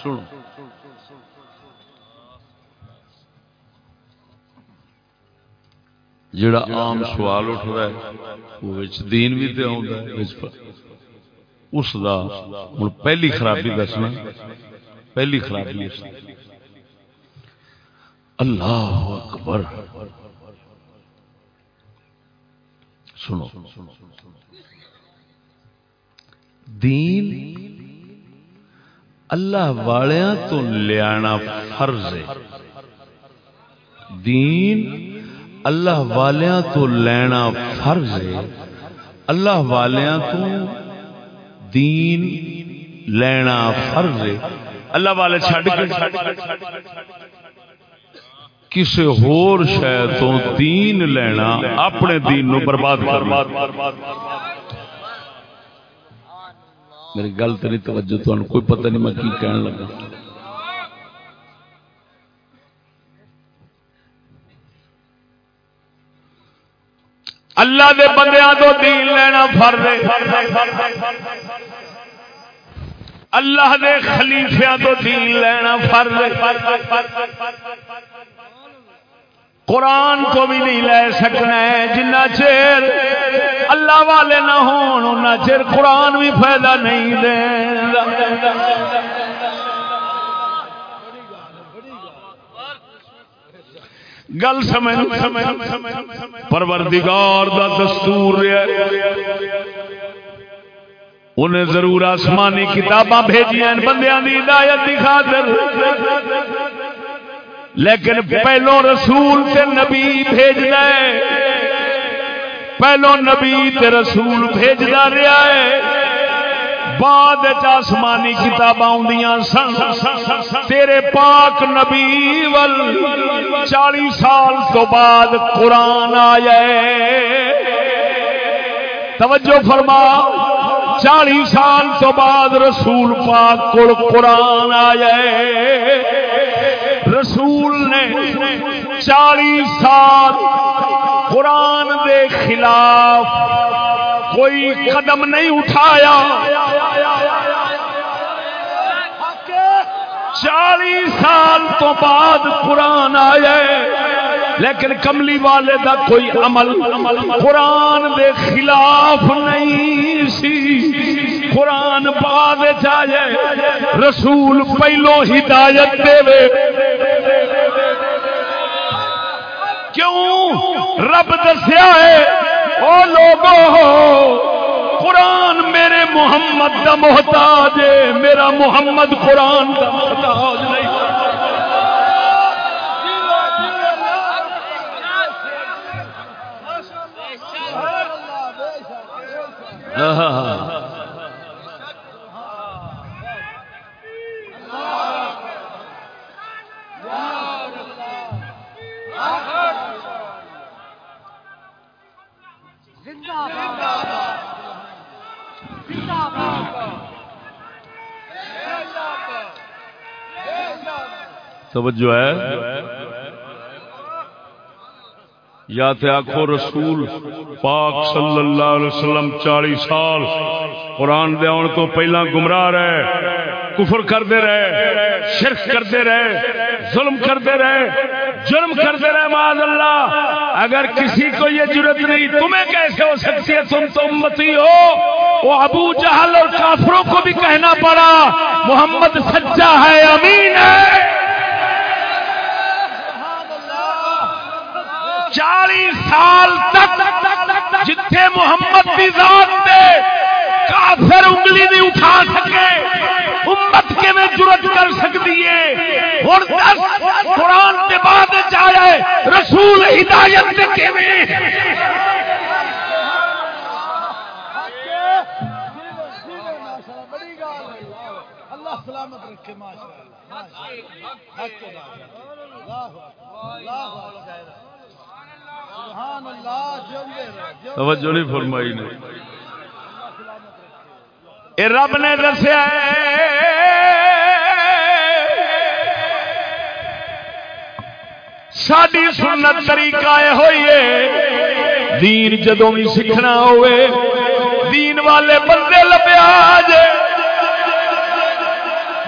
سن جڑا عام سوال اٹھ رہا ہے، وہ دین بھی تے اس دا ہوں پہلی خرابی دسنا پہلی خرابی اللہ اکبر۔ سنو۔ دین اللہ والیاں تو لیا فرض ہے۔ دین اللہ والیاں تو لینا فرض ہے۔ اللہ والیاں تو دین لینا فرض ہے۔ اللہ والے چھڈ کے کسی ہور شہ تو دین لینا اپنے دین نو برباد کر میری گل تو نہیں توجہ تمہیں کوئی پتہ نہیں میں کی کہنے لگا۔ اللہ دے بندیاں تو دین لینا فرض اللہ دے خلیفیاں تو دین لینا فرض قرآن کو بھی نہیں لے سکنا ہے، جنہ چیر اللہ والے نہ ہون چیر قرآن بھی فائدہ نہیں دے گل سمجھ، پروردگار دا دستور انہیں ضرور آسمانی کتاباں بھیجیاں بندیاں دی ہدایت دی خاطر۔ لیکن پہلو رسول تے نبی بھیجنا ہے۔ پہلو نبی تے رسول بھیجنا رہا ہے۔ بعد آسمانی کتاب سن۔ تیرے پاک نبی ول چالی سال تو بعد قرآن آیا توجہ فرما۔ چالی سال تو بعد رسول پاک کو قرآن آیا رسول نے چالی سال قرآن دے خلاف کوئی قدم نہیں اٹھایا۔ چالی سال تو بعد قرآن آیا لیکن کملی والے دا کوئی عمل قرآن دے خلاف نہیں سی۔ قرآن بعد جائے رسول پہلو ہدایت دے کیوں رب دسیا ہے؟ او لوگوں قرآن میرے محمد دا محتاج ہے، میرا محمد قرآن دا محتاج نہیں۔ ہاں توجہ ہے یا تے آخو رسول پاک صلی اللہ علیہ وسلم چالی سال قرآن دے آن تو پہلا گمراہ رہے، کفر کرتے رہے، شرک کرتے رہے، ظلم کرتے رہے، جرم کرتے رہے، معاذ اللہ۔ اگر کسی کو یہ ضرورت نہیں، تمہیں کیسے ہو سکتی ہے؟ تم تو امتی ہو۔ وہ ابو جہل اور کافروں کو بھی کہنا پڑا، محمد سچا ہے، امین ہے۔ چالیس سال تک جتھے محمد کی ذات دے کافر انگلی نہیں اٹھا سکے، امت کے میں جرت کر سکتی ہے؟ اور دس، قرآن کے بعد چاہے رسول ہدایت کے میں اللہ سلامت رکھے ماشاء اللہ توجہ نہیں فرمائی نے۔ اے رب نے دسیا ساری سنت طریقہ ہوئی ہے۔ دین جدو بھی سیکھنا ہوئے، دین والے بندے لبیا جے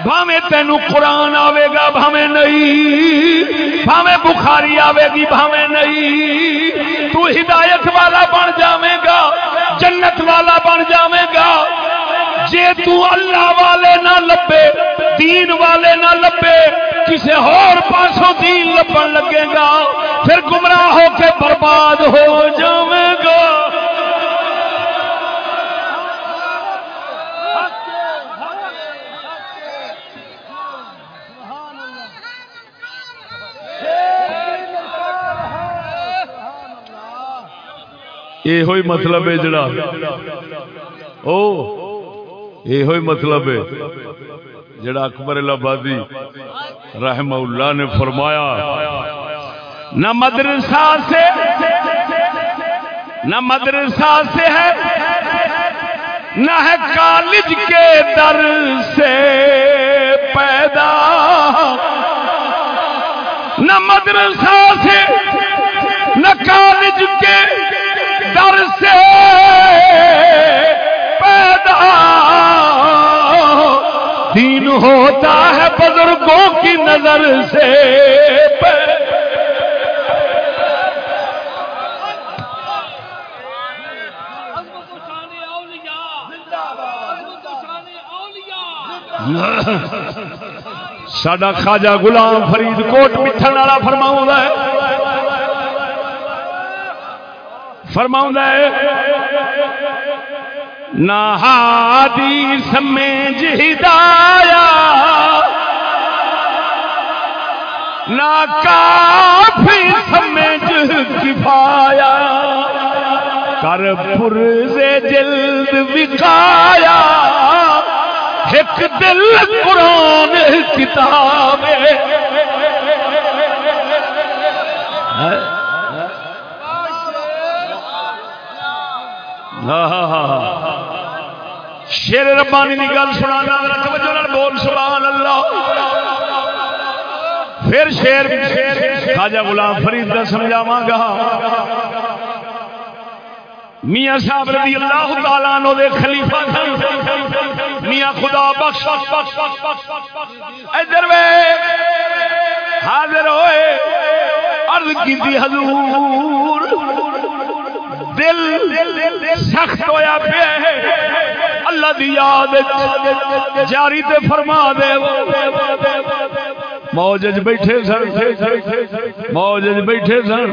بھاوے تینوں قرآن آئے گا بھاوے نہیں۔ بھاوے بخاری آئے گی بھاوے نہیں۔ تو ہدایت والا بن جاوے گا، جنت والا بن جاوے گا۔ جے تو اللہ والے نہ لبے، دین والے نہ لبے کسی اور پاسوں دین لبن لگے گا۔ پھر گمراہ ہو کے برباد ہو جاوے گا۔ یہ ہوئی مطلب ہے جڑا۔ او یہ ہوئی مطلب ہے جڑا اکبر الہبادی رحمہ اللہ نے فرمایا۔ نہ مدرسہ سے، نہ مدرسہ سے ہے، نہ ہے کالج کے در سے پیدا۔ نہ مدرسہ سے، نہ کالج کے در سے پیدا ہوتا ہے بزرگوں کی نظر سے سڈا خواجہ غلام فرید کوٹ مٹھن والا فرماؤں ہے۔ فرماؤں ہے، نہ ہادی سمجھ ہدایا نہ کافی سمجھ کفایا کر پرزے جلد وکایا ایک دل قرآن کتاب شیر ربانی کی گل سنا بول سبحان اللہ پھر شیر، خواجہ غلام فرید کا سمجھاوا گا۔ میاں صاحب رضی اللہ تعالیٰ عنہ دے خلیفہ سن میاں خدا بخش۔ ادھر وے، حاضر ہوئے، عرض کی تھی حضور۔ دل سخت ہویا پہ اللہ دی یاد جاری تے فرما دے۔ موج بیٹھے سن۔ موج بیٹھے سن۔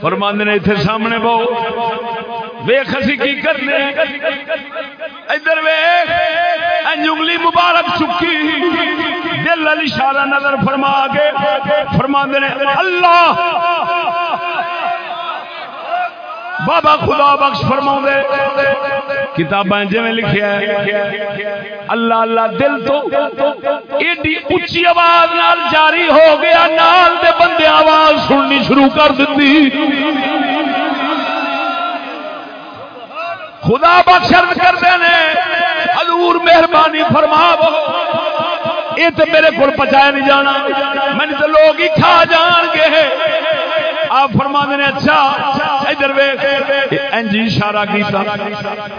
فرماند نے اتنے سامنے بہو۔ ویخ اسی کی کرنے۔ ادھر ویخ انگلی مبارک چکی۔ دل علی اشارہ نظر فرما کے۔ فرماند نے اللہ بابا خدا بخش فرما کتابیں جی لکھیا ہے، اللہ اللہ دل تو ایڈی اچھی آواز نال جاری ہو گیا، نال دے بندے آواز سننی شروع کر دیتی خدا بخش کرتے ہیں حضور مہربانی فرماو۔ یہ تو میرے کو پچایا نہیں جانا، میں تو لوگ ہی کھا جان گے۔ آپ فرما نے اچھا ادھر جی اشارہ کیتا۔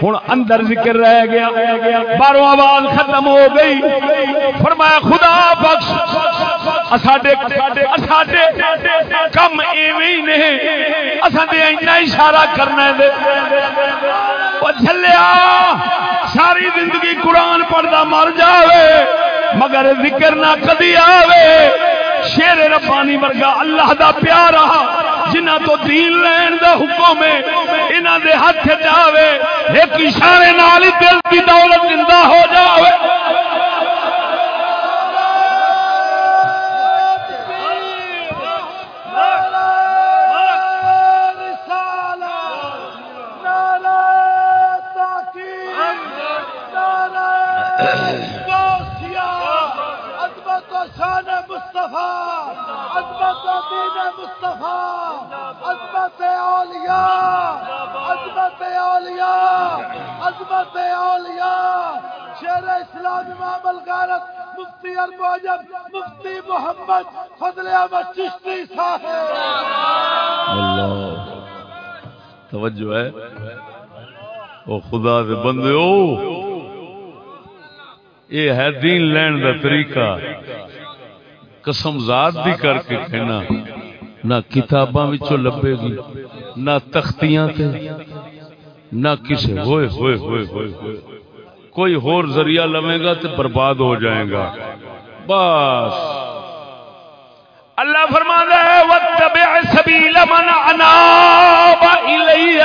ہوں اندر ذکر رہ گیا باروں آواز ختم ہو گئی۔ فرمایا، خدا بخش کم ایویں نہیں اصل اشارہ کرنا دے چلیا ساری زندگی قرآن پڑھتا مر جائے مگر ذکر نہ کدی آوے۔ شیر ربانی ورگا اللہ دا پیارا جنہ تو دین لین دا حکم ہے، انہاں دے ہاتھ جاوے ایک اشارے نال دل کی دولت زندہ ہو جاوے۔ اولیاء عظمت اولیاء عظمت اولیاء شیر اسلام امام الغارت مفتی المعجب مفتی محمد فضل احمد چشتی صاحب۔ اللہ، توجہ ہے۔ او خدا دے بندے، او۔ یہ ہے دین لین دا طریقہ۔ قسم ذات بھی کر کے کہنا، نہ کتاباں وچوں لبے گی۔ نہ تختیاں تے نہ کسی ہوئے ہوئے ہوئے ہوئے ہوئے۔ کوئی ہور ذریعہ لوے گا تو برباد ہو جائے گا۔ بس۔ اللہ فرما ہے، وَاتَّبِعْ سَبِيلَ مَنْ عَنَابَ إِلَيَّ۔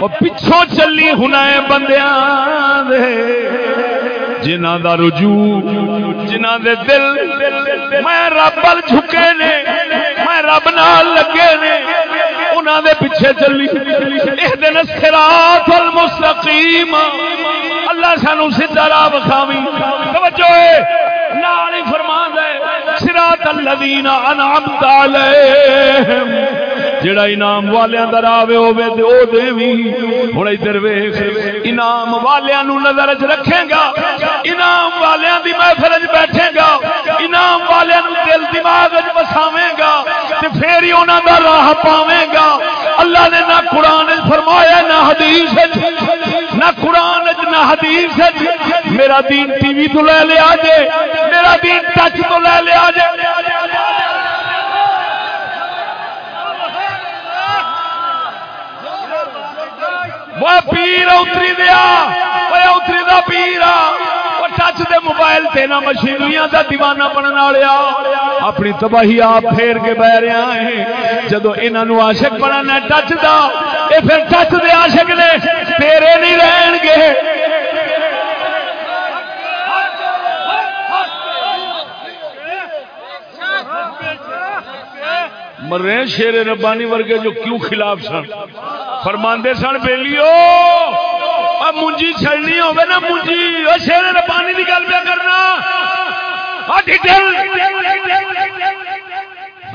وہ پچھوں چلی ہنائے بندیاں دے۔ جنہ دا رجوع جنہ دے دل۔ میں رب ال جھکے نے، میں رب نال لگے نے۔ انہاں دے پیچھے چلی۔ اهدنا الصراط المستقیم۔ اللہ سانو سیدھا راہ بخاوی توجہ نال ہی فرمان ہے۔ صراط الذین انعمت علیہم۔ جڑا انعام والے اندر آوے ہوے تے او دے ہن ادھر ویکھ۔ انعام والے نو نظر وچ رکھے گا۔ انعام والے دی محفل وچ بیٹھے گا۔ انعام والے نو دل دماغ وچ وساویں گا۔ پھر ہی انہاں دا راہ پاویں گا، اللہ نے نہ قران وچ فرمایا، نہ حدیث نہ قران وچ، نہ حدیث میرا دین ٹی وی تو لے لیا جے میرا دین ٹچ تو لے لیا جے وہ پیر اتری دیا وہ اتری دا ہاں۔ پیر ٹچ دے موبائل تے نہ مشینریاں دا دیوانہ بننے والیا اپنی تباہی آپ پھیر کے بہ رہا ہے جدو انہوں عاشق بننا ٹچ دا، اے پھر ٹچ دے عاشق نے تیرے نہیں رہن گے۔ مرے شیر ربانی ورگے جو کیوں خلاف سن؟ فرماندے سن بیلیو منجی چڑنی ہوگی نا منجی شیر ربانی کی گل پہ کرنا۔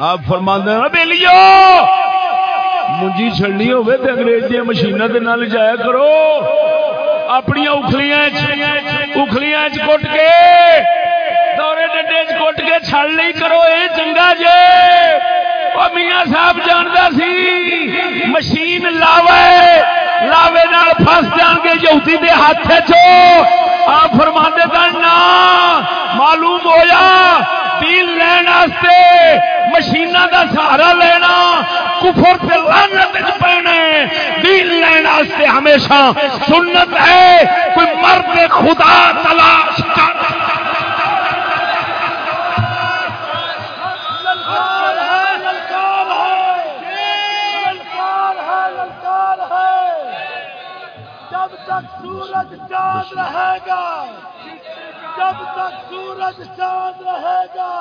آپ فرماندے نا بیلیو منجی چڑنی ہوگی تو انگریز دیا مشینوں کے نال جایا کرو۔ اپنی اخلیاں اخلیاں کٹ کے، دورے ڈنڈے کٹ کے چھڑ لی کرو یہ چنگا جے۔ میاں صاحب جانتا سی، مشین لاوے لاوے نال پھس جان گے، یہودی دے ہاتھ چو آپ فرما نا معلوم ہویا تین لین واسطے مشین دا سہارا لینا کفر سے لانت پینا دین لین واسطے ہمیشہ سنت ہے۔ کوئی مرد خدا تلاش کر سورج چاند رہے گا، جب تک سورج چاند رہے گا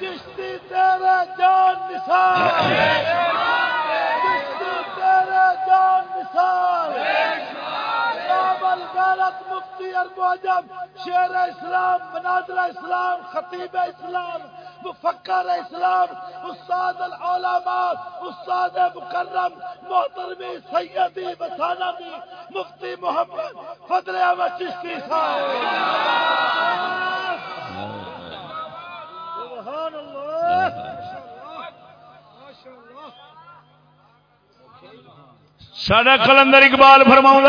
کشتی تیرے جان مثال کشتی تیرے جان مثال کابل غیرت، مفتی ارب شیر اسلام بنادر اسلام، خطیب اسلام، مفکر اسلام، استاد العلماء، استاد مکرم محترمی سیدی بسانتی مفتی محمد فضل احمد چشتی صاحب۔ سبحان اللہ۔ سڈا کلندر اقبال فرماؤں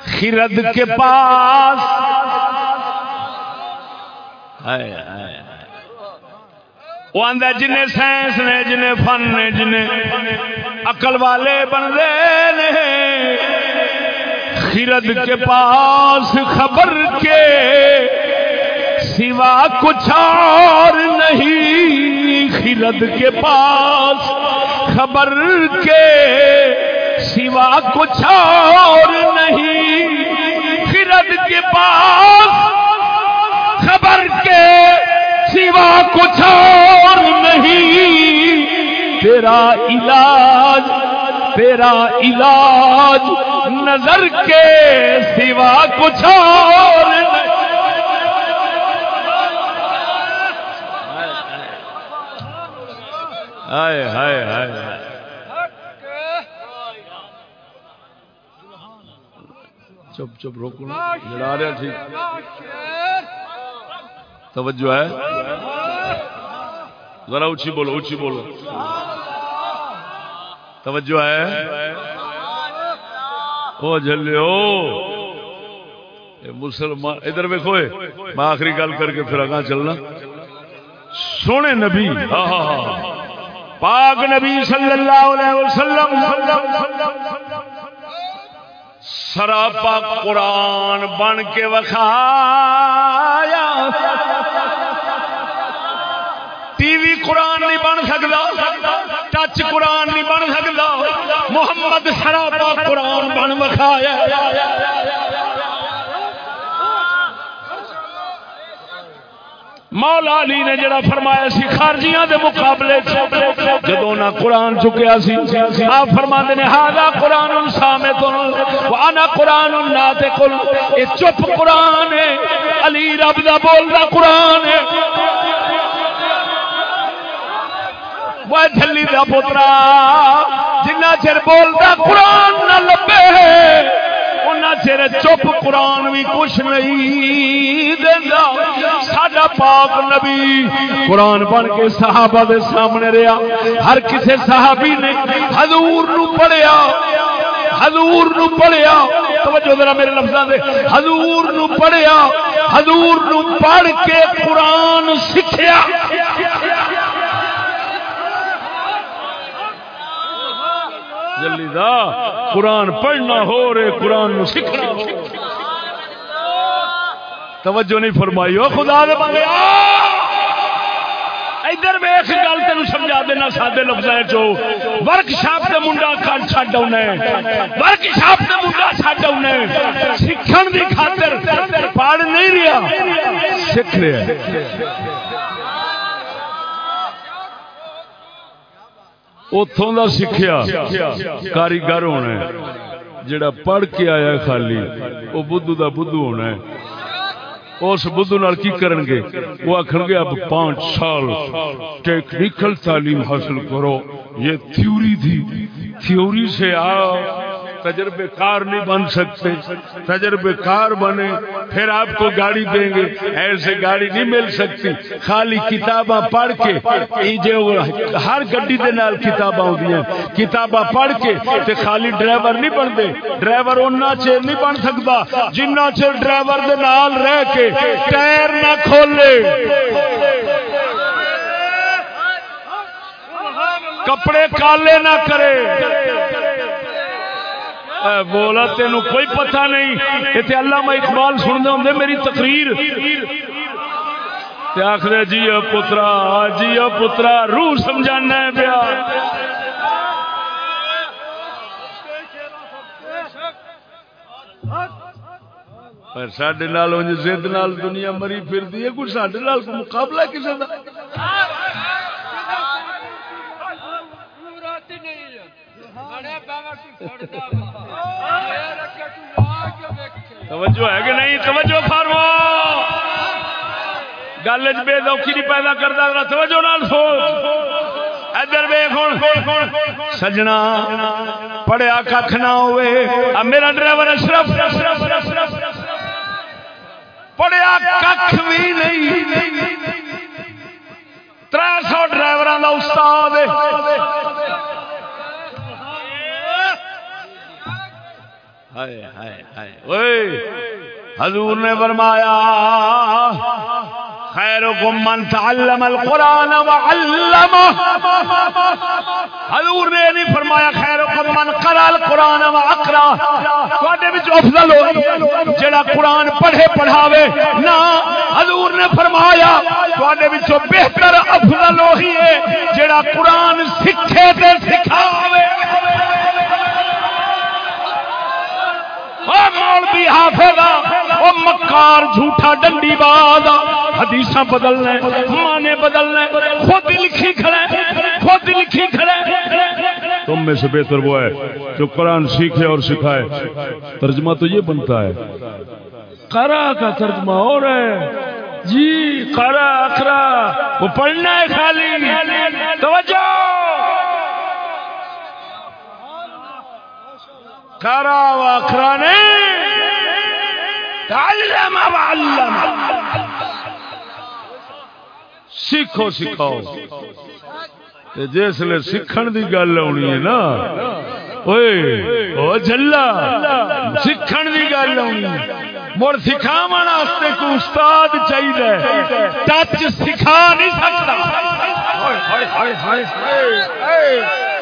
خرد کے پاس۔ وہ آدھا جن سائنس نے جن فن نے جن اقل والے بنتے خرد کے پاس خبر کے سوا کچھ اور نہیں۔ خرد کے پاس خبر کے سوا کچھ اور نہیں۔ خرد کے پاس خبر کے سوا کچھ اور نہیں۔ تیرا علاج تیرا علاج نظر کے سوا کچھ اور نہیں۔ ہائے ہائے ہائے۔ چپ چپ، روکو۔ لڑا رہا ٹھیک۔ توجہ ہے؟ ذرا اچھی بولو اچھی بولو۔ توجہ ہے؟ وہ جلو مسلمان، ادھر ویکو میں آخری گل کر کے پھر اگاں چلنا۔ سونے نبی ہاں ہاں ہاں۔ پاک نبی صلی اللہ علیہ وسلم سراپا قرآن بن کے وکھایا۔ قرآن نہیں بن سکتا، ٹچ قرآن نہیں بن سکتا۔ محمد سراپا قرآن بن وکھایا۔ مولا علی نے جڑا فرمایا سی، خارجیاں دے مقابلے جدو نہ قرآن چکیا سی، آپ فرما نے ہاگا قرآن سامت وانا قرآن ناطق اے چپ قرآن ہے، علی رب دا بولدا قرآن ہے۔ وہ جھلی دا پترا جنہ چر بولدا قرآن نہ لبے چر چپ قرآن بھی کچھ نہیں دینا ساڈا پاک نبی قرآن بن کے صحابہ دے سامنے رہا ہر کسے صحابی نے حضور نو پڑھیا، حضور نو پڑھیا۔ توجہ ذرا میرے لفظاں دے۔ حضور نو پڑھیا، حضور نو پڑھ کے قرآن سیکھیا۔ جلی دا قرآن پڑھنا ہو رے قرآن نو سیکھنا ہو۔ توجہ نہیں فرمائی۔ ہو خدا دے بندے ادھر ویخ گل تین سمجھا دینا سادے لفظ ورک شاپ سے منڈا چڈ آنا ورک شاپ سے منڈا چڈ آنا سیکھن کی خاطر پڑھ نہیں رہا سیکھ رہا اتوں کا سیکھا کاریگر ہونا جڑا پڑھ کے آیا خالی وہ بدھو کا بدھو ہونا ہے۔ اس بدھو کی کرن گے؟ وہ آخر گے، اب پانچ سال ٹیکنیکل تعلیم حاصل کرو۔ یہ تھیوری تھی۔ تھیوری سے آؤ تجربے کار نہیں بن سکتے۔ تجربے کار بنے، پھر آپ کو گاڑی دیں گے۔ ایسے گاڑی نہیں مل سکتی۔ خالی کتاباں پڑھ کے ہر گڈی دے نال کتاباں ہوتی کتاباں پڑھ کے تے خالی ڈرائیور نہیں بنتے۔ ڈرائیور اُنہ چیر نہیں بن سکتا۔ جنہ چیر ڈرائیور دے نال رہ کے ٹائر نہ کھولے۔ کپڑے کالے نہ کرے۔ بولا تین کوئی پتہ نہیں۔ اتنے اللہ میں اقبال سننے ہوں میری تقریر۔ آخر جی پترا جی پترا، روح سمجھانا ہے پیا سڈے زد نال دنیا مری پھرتی ہے کوئی سڈے مقابلہ کسی کا توجہ ہے کہ نہیں؟ توجہ فرما گل بے دوکھی نہیں پیدا کرتا توجہ نال سوچ۔ ادھر ویخ سجنا پڑھیا کھ نہ ہوئے۔ میرا ڈرائیور اشرف۔ پڑھیا کھ بھی نہیں۔ تر سو ڈرائیور کا استاد حضور نے فرمایا خیر من تعلم القرآن وعلم حضور نے نہیں فرمایا خیر من قرأ القرآن واقرا تواڈے وچ افضل ہو جڑا قرآن پڑھے، پڑھاوے۔ نہ، حضور نے فرمایا، تواڈے وچ بہتر افضل وہی ہے جڑا قرآن سکھے تے سکھاوے۔ مولوی حافظ او مکار جھوٹا ڈنڈی باز حدیث بدلنا مانے بدلنا خود لکھی کھڑے، خود لکھی کھڑے۔ تم میں سے بہتر وہ ہے جو قرآن سیکھے اور سکھائے۔ ترجمہ تو یہ بنتا ہے۔ کرا کا ترجمہ اور ہے۔ جی کرا اخرا وہ پڑھنا ہے خالی۔ توجہ! کرا واخرا نے تعلم وعلم سیکھو سکھاؤ تے جس لے سیکھن دی گل آنی ہے نا، اوئے، او جلا سیکھن دی گل آنی مڑ سکھاو واسطے کو استاد چاہیے ٹچ سکھا نہیں سکتا۔ ہائے ہائے ہائے ہائے۔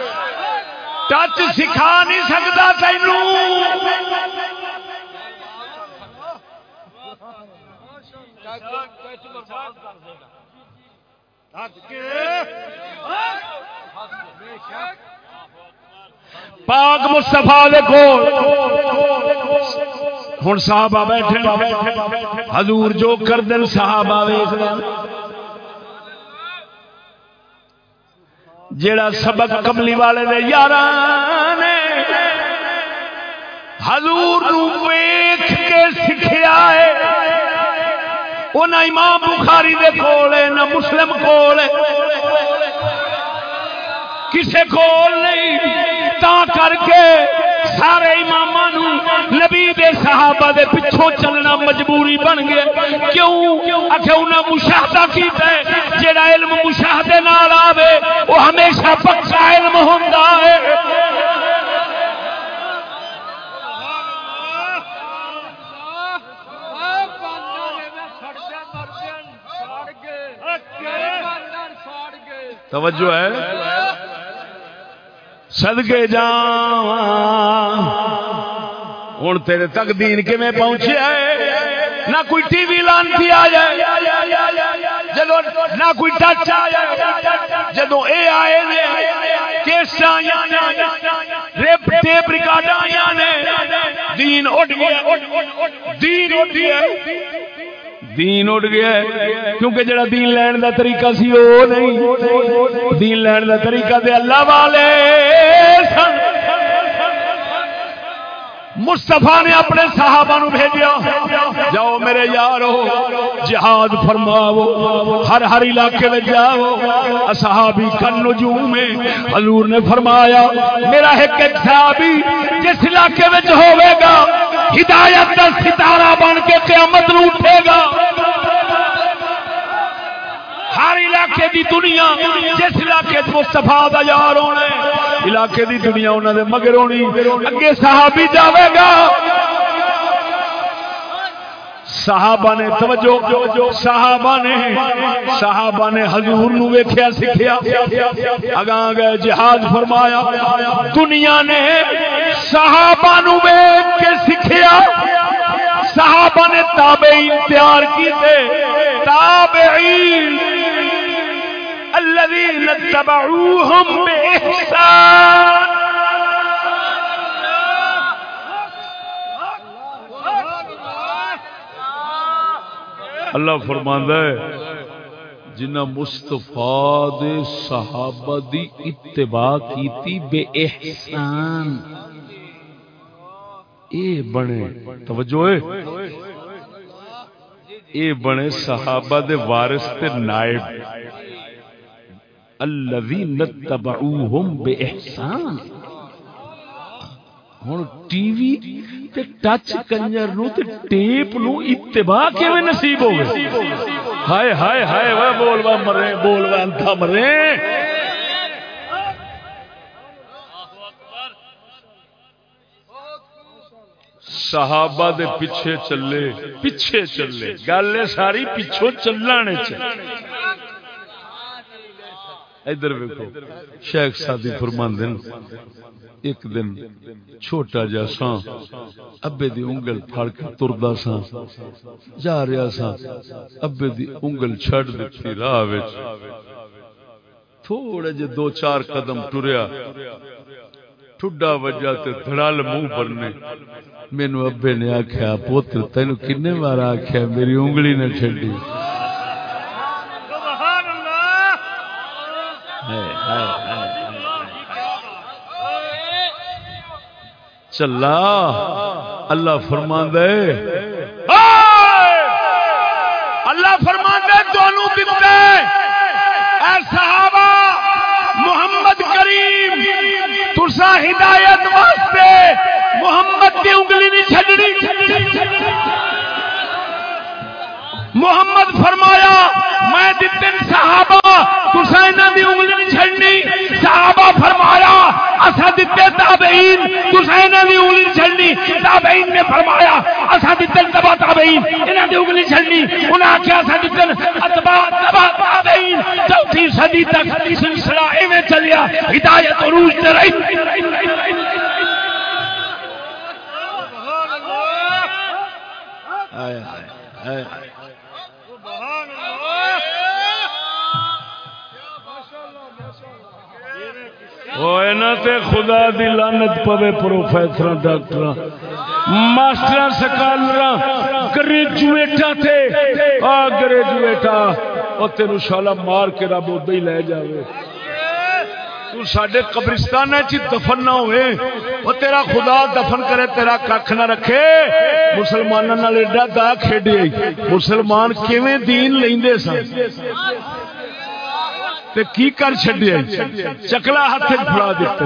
ٹچ سکھا نہیں سکتا تینو پاک مستفا دیکھو ہوں صاحب بیٹھے۔ حضور جو کر دن صاحب ویخ جیڑا سبق کملی والے دے یار حضور ویخ کے سکھیا ہے۔ وہ نہ امام بخاری دے کول نہ مسلم کول کسے کول نہیں، تا کر کے سارے امام صحابہ دے پچھوں چلنا مجبوری بن گیا۔ کیوں؟ اکھے انہاں مشاہدہ کیتا ہے۔ جڑا علم مشاہدے نال آوے، وہ ہمیشہ پکا علم ہوندا ہے۔ توجہ ہے۔ صدقے جاواں۔ ہوں تیرے تک دین کیویں پہنچے نہ کوئی ٹی وی لانتی آ جائے۔ جدو نہ کوئی ٹچ آ جائے جدو اے آئے نے کیس ریپ ٹیپ ریکارڈ آیا نے، دین اٹھ گیا دین اٹھ گیا دین اٹھ گیا کیونکہ جڑا دین لین دا طریقہ سی، وہ نہیں۔ دین لین دا طریقہ دے اللہ والے سن۔ مستفا نے اپنے صحابہ نو بھیجیا۔ جاؤ میرے یارو، جہاد فرماو ہر ہر علاقے میں جاؤ۔ صحابی کن نجوم میں حضور نے فرمایا، میرا ایک ایک صحابی جس علاقے میں ہوئے گا، ہدایت کا ستارہ بن کے قیامت نو اٹھے گا۔ ہر علاقے دی دنیا، جس علاقے مستفا دا یار ہونا علاقے دی دنیا انہوں نے مگر ہونی۔ اگے صحابی جاوے گا۔ صحابہ نے توجہ، صحابہ نے صحابہ نے حضور نو ویکھیا سکھیا اگاں گئے جہاد فرمایا۔ دنیا نے صحابہ نو ویکھ کے سکھیا صحابہ نے تابعین تیار کیتے تابعین الذين اتبعوهم بإحسان۔ اللہ فرماندا ہے، جنہ مصطفیٰ دے صحابہ دی اتباع کیتی بے احسان اے بنے، توجہ اے۔ بنے صحابہ دے وارث تے نائب۔ الذین تبعوہم بے احسان ہن ٹی وی تے ٹچ کنجر نو تے ٹیپ نو اتباع کیویں نصیب ہوے ہائے ہائے ہائے، وا بول، وا مرے، بول، وا انتھا مرے۔ صحابہ دے پیچھے چلے پیچھے چلے۔ گل ساری پیچھو چلنے چلے ادھر ویکو شیخ سادی فرماندن ایک دن چھوٹا جا سا ابے دی انگل پھڑ کے تردا سا جا رہا سا ابے دی انگل چھڑ دتی راہ وچ۔ تھوڑے جے دو چار قدم ٹریا ٹھڈا وجہ تے دھڑال منہ بننے۔ مینو ابے نے آخیا پوتر تین کنے بار آخیا میری انگلی نے چڈی چلا، اللہ فرما دے اللہ فرما دے دونوں دتے اے صحابہ محمد کریم تسا ہدایت واسطے محمد کی انگلی نہیں چڈنی محمد فرمایا، میں دن صحابہ تسا انہاں دی انگلی نہیں چھڑنی صحابہ فرمایا اسا دتے تابعین تسا انہاں دی انگلی نہیں چھڑنی تابعین نے فرمایا اسا دتے تبع تابعین، انہاں دی انگلی چھڑنی انہاں کیا اسا دتے اتباع تبع تابعین۔ چوتھی صدی تک سلسلہ ایویں چلیا، ہدایت عروج تے رہی آئے آئے آئے تے خدا دی لانت پوے پروفیسر ڈاکٹر ماسٹر سکالر گریجویٹا تے۔ آ گریجویٹا او شالا مار کے رب اودے ہی لے جاوے۔ تو ساڈے قبرستان چ دفن نہ ہوئے، وہ تیرا خدا دفن کرے، تیرا کھ نہ رکھے۔ مسلمانوں نال ایڈا دا کھیڈے مسلمان کیویں دین لیندے سن؟ تے کی کر چڈیا چکلا ہاتھ پھڑا دیتے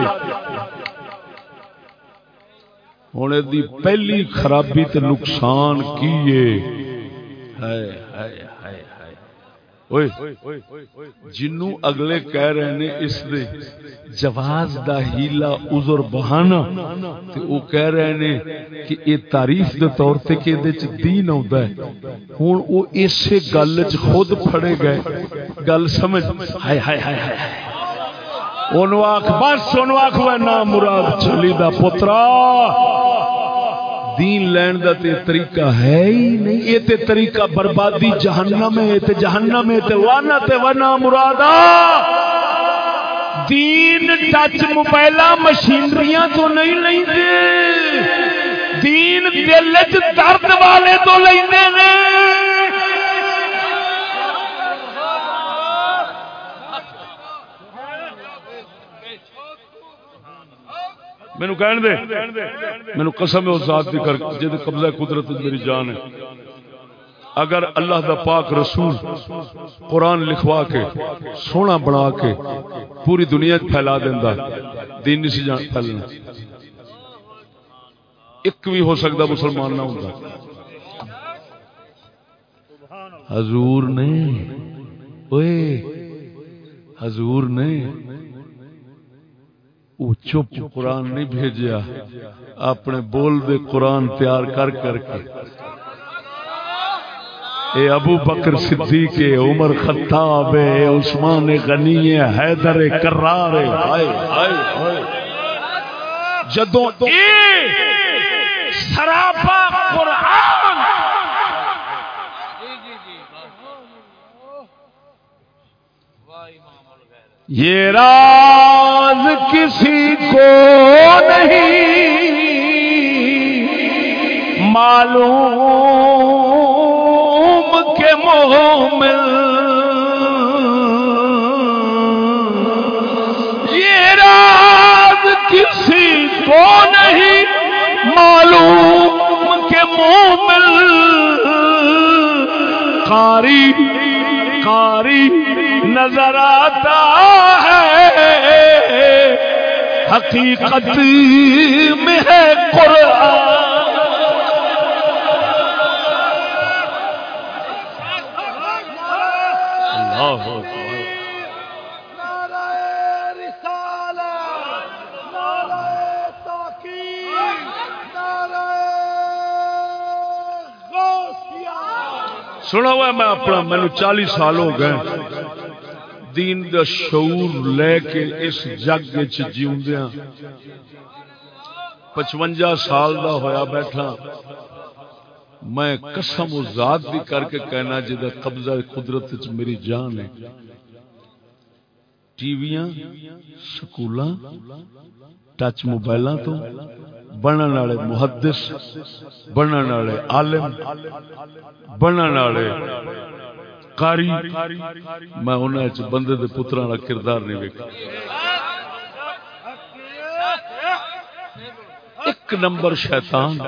ہوں دی پہلی خرابی تے نقصان کی ہے؟ جنوں اگلے کہہ رہے نے اس دے جواز دا ہیلا عذر بہانا تے او کہہ رہے نے کہ اے تعریف دے طور تے کہ دے چ دین آوندا ہے ہن او اسے گل چ خود پھڑے گئے گل سمجھ ہائے ہائے ہائے ہائے اونوں آکھ بس اونوں آکھ وہ نا مراد چلی دا پترا دین لین دا تے طریقہ ہے ہی نہیں۔ یہ تے طریقہ بربادی جہنم ہے تے جہنم ہے، تے وانا تے وانا مرادا۔ دین ٹچ موبائل مشینریاں تو نہیں لیں دے دین دل چ درد والے تو لیندے نے۔ مینو کہن دے، مینو قسم ہے اس ذات دی کر جے قبضہ قدرت میری جان ہے۔ اگر اللہ دا پاک رسول قرآن لکھوا کے، سونا بنا کے پوری دنیا پھیلا دینا دین نہیں سی جان پھیلنا۔ ایک بھی ہو سکتا مسلمان نہ ہوتا حضور نے اوے حضور نے وہ چپ قرآن نہیں بھیجیا، اپنے بول دے قرآن تیار کر کر کے۔ اے ابو بکر صدیق ہے عمر خطاب ہے عثمان غنی ہے حیدر کرار ہے ہائے ہائے ہائے جدوں اے سراپا قرآن یہ راز کسی کو نہیں۔ معلوم کے مومن یہ راز کسی کو نہیں۔ معلوم کے مومن قاری قاری نظر آتا ہے۔ حقیقت میں ہے قرآن۔ اللہ سنا ہوا میں اپنا، مینو چالیس سال ہو گئے دین دا شعور لے کے اس جگ جیوندیا ہاں۔ پچوجا سال دا ہویا بیٹھا۔ میں قسم و ذات بھی کر کے کہنا جہاں قبضہ قدرت میری جان ہے۔ ٹی ویاں، سکولاں، ٹچ موبائل تو بننے والے محدث بننے والے عالم بننے والے قاری میں انہاں چ بندے دے پتراں دا کردار نہیں ویکھا ایک نمبر شیطان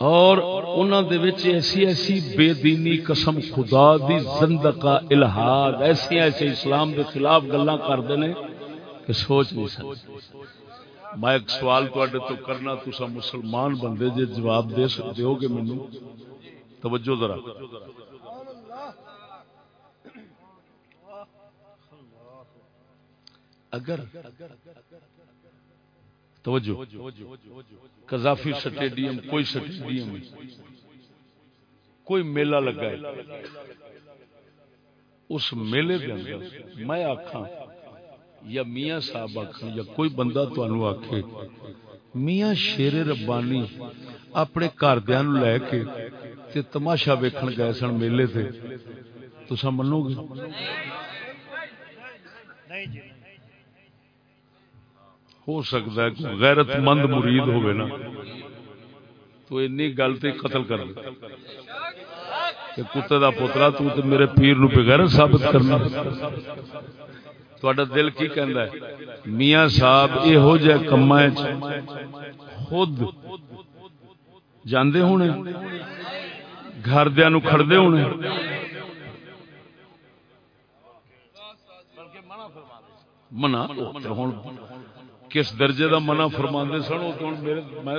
اور انہاں دے وچ ایسی ایسی بے دینی قسم خدا دی زندقہ الہاد ایسی ایسی اسلام دے خلاف گلاں کردے نے کہ سوچ نہیں سکتے میں ایک سوال تے تو کرنا تسا مسلمان بندے جے جواب دے سکتے ہو کہ مینو توجہ ذرا۔ اگر، توجہ، قذافی سٹیڈیم، کوئی سٹیڈیم، کوئی میلہ لگا ہے، اس میلے کے اندر میں آخا یا میاں صاحب آخ یا کوئی بندہ تنوع آخے میاں شیر ربانی اپنے گھردیا لے کے تے تماشا ویکھن گئے سن میلے سے تو منو گے؟ ہو سکتا ہے کوئی غیرت مند مرید ہوئے نا، تو اینی گل تے قتل کر دے کہ کتے دا پوترا تو تے میرے پیر نو بغیرت ثابت کرنا۔ تہاڈا دل کی کہندا ہے؟ میاں صاحب یہو جہ کماں وچ خود جاندے ہونے گھر دیا نو کھڑدے ہونے۔ منع ہوں کس درجے دا منع فرما سن؟ میرے میں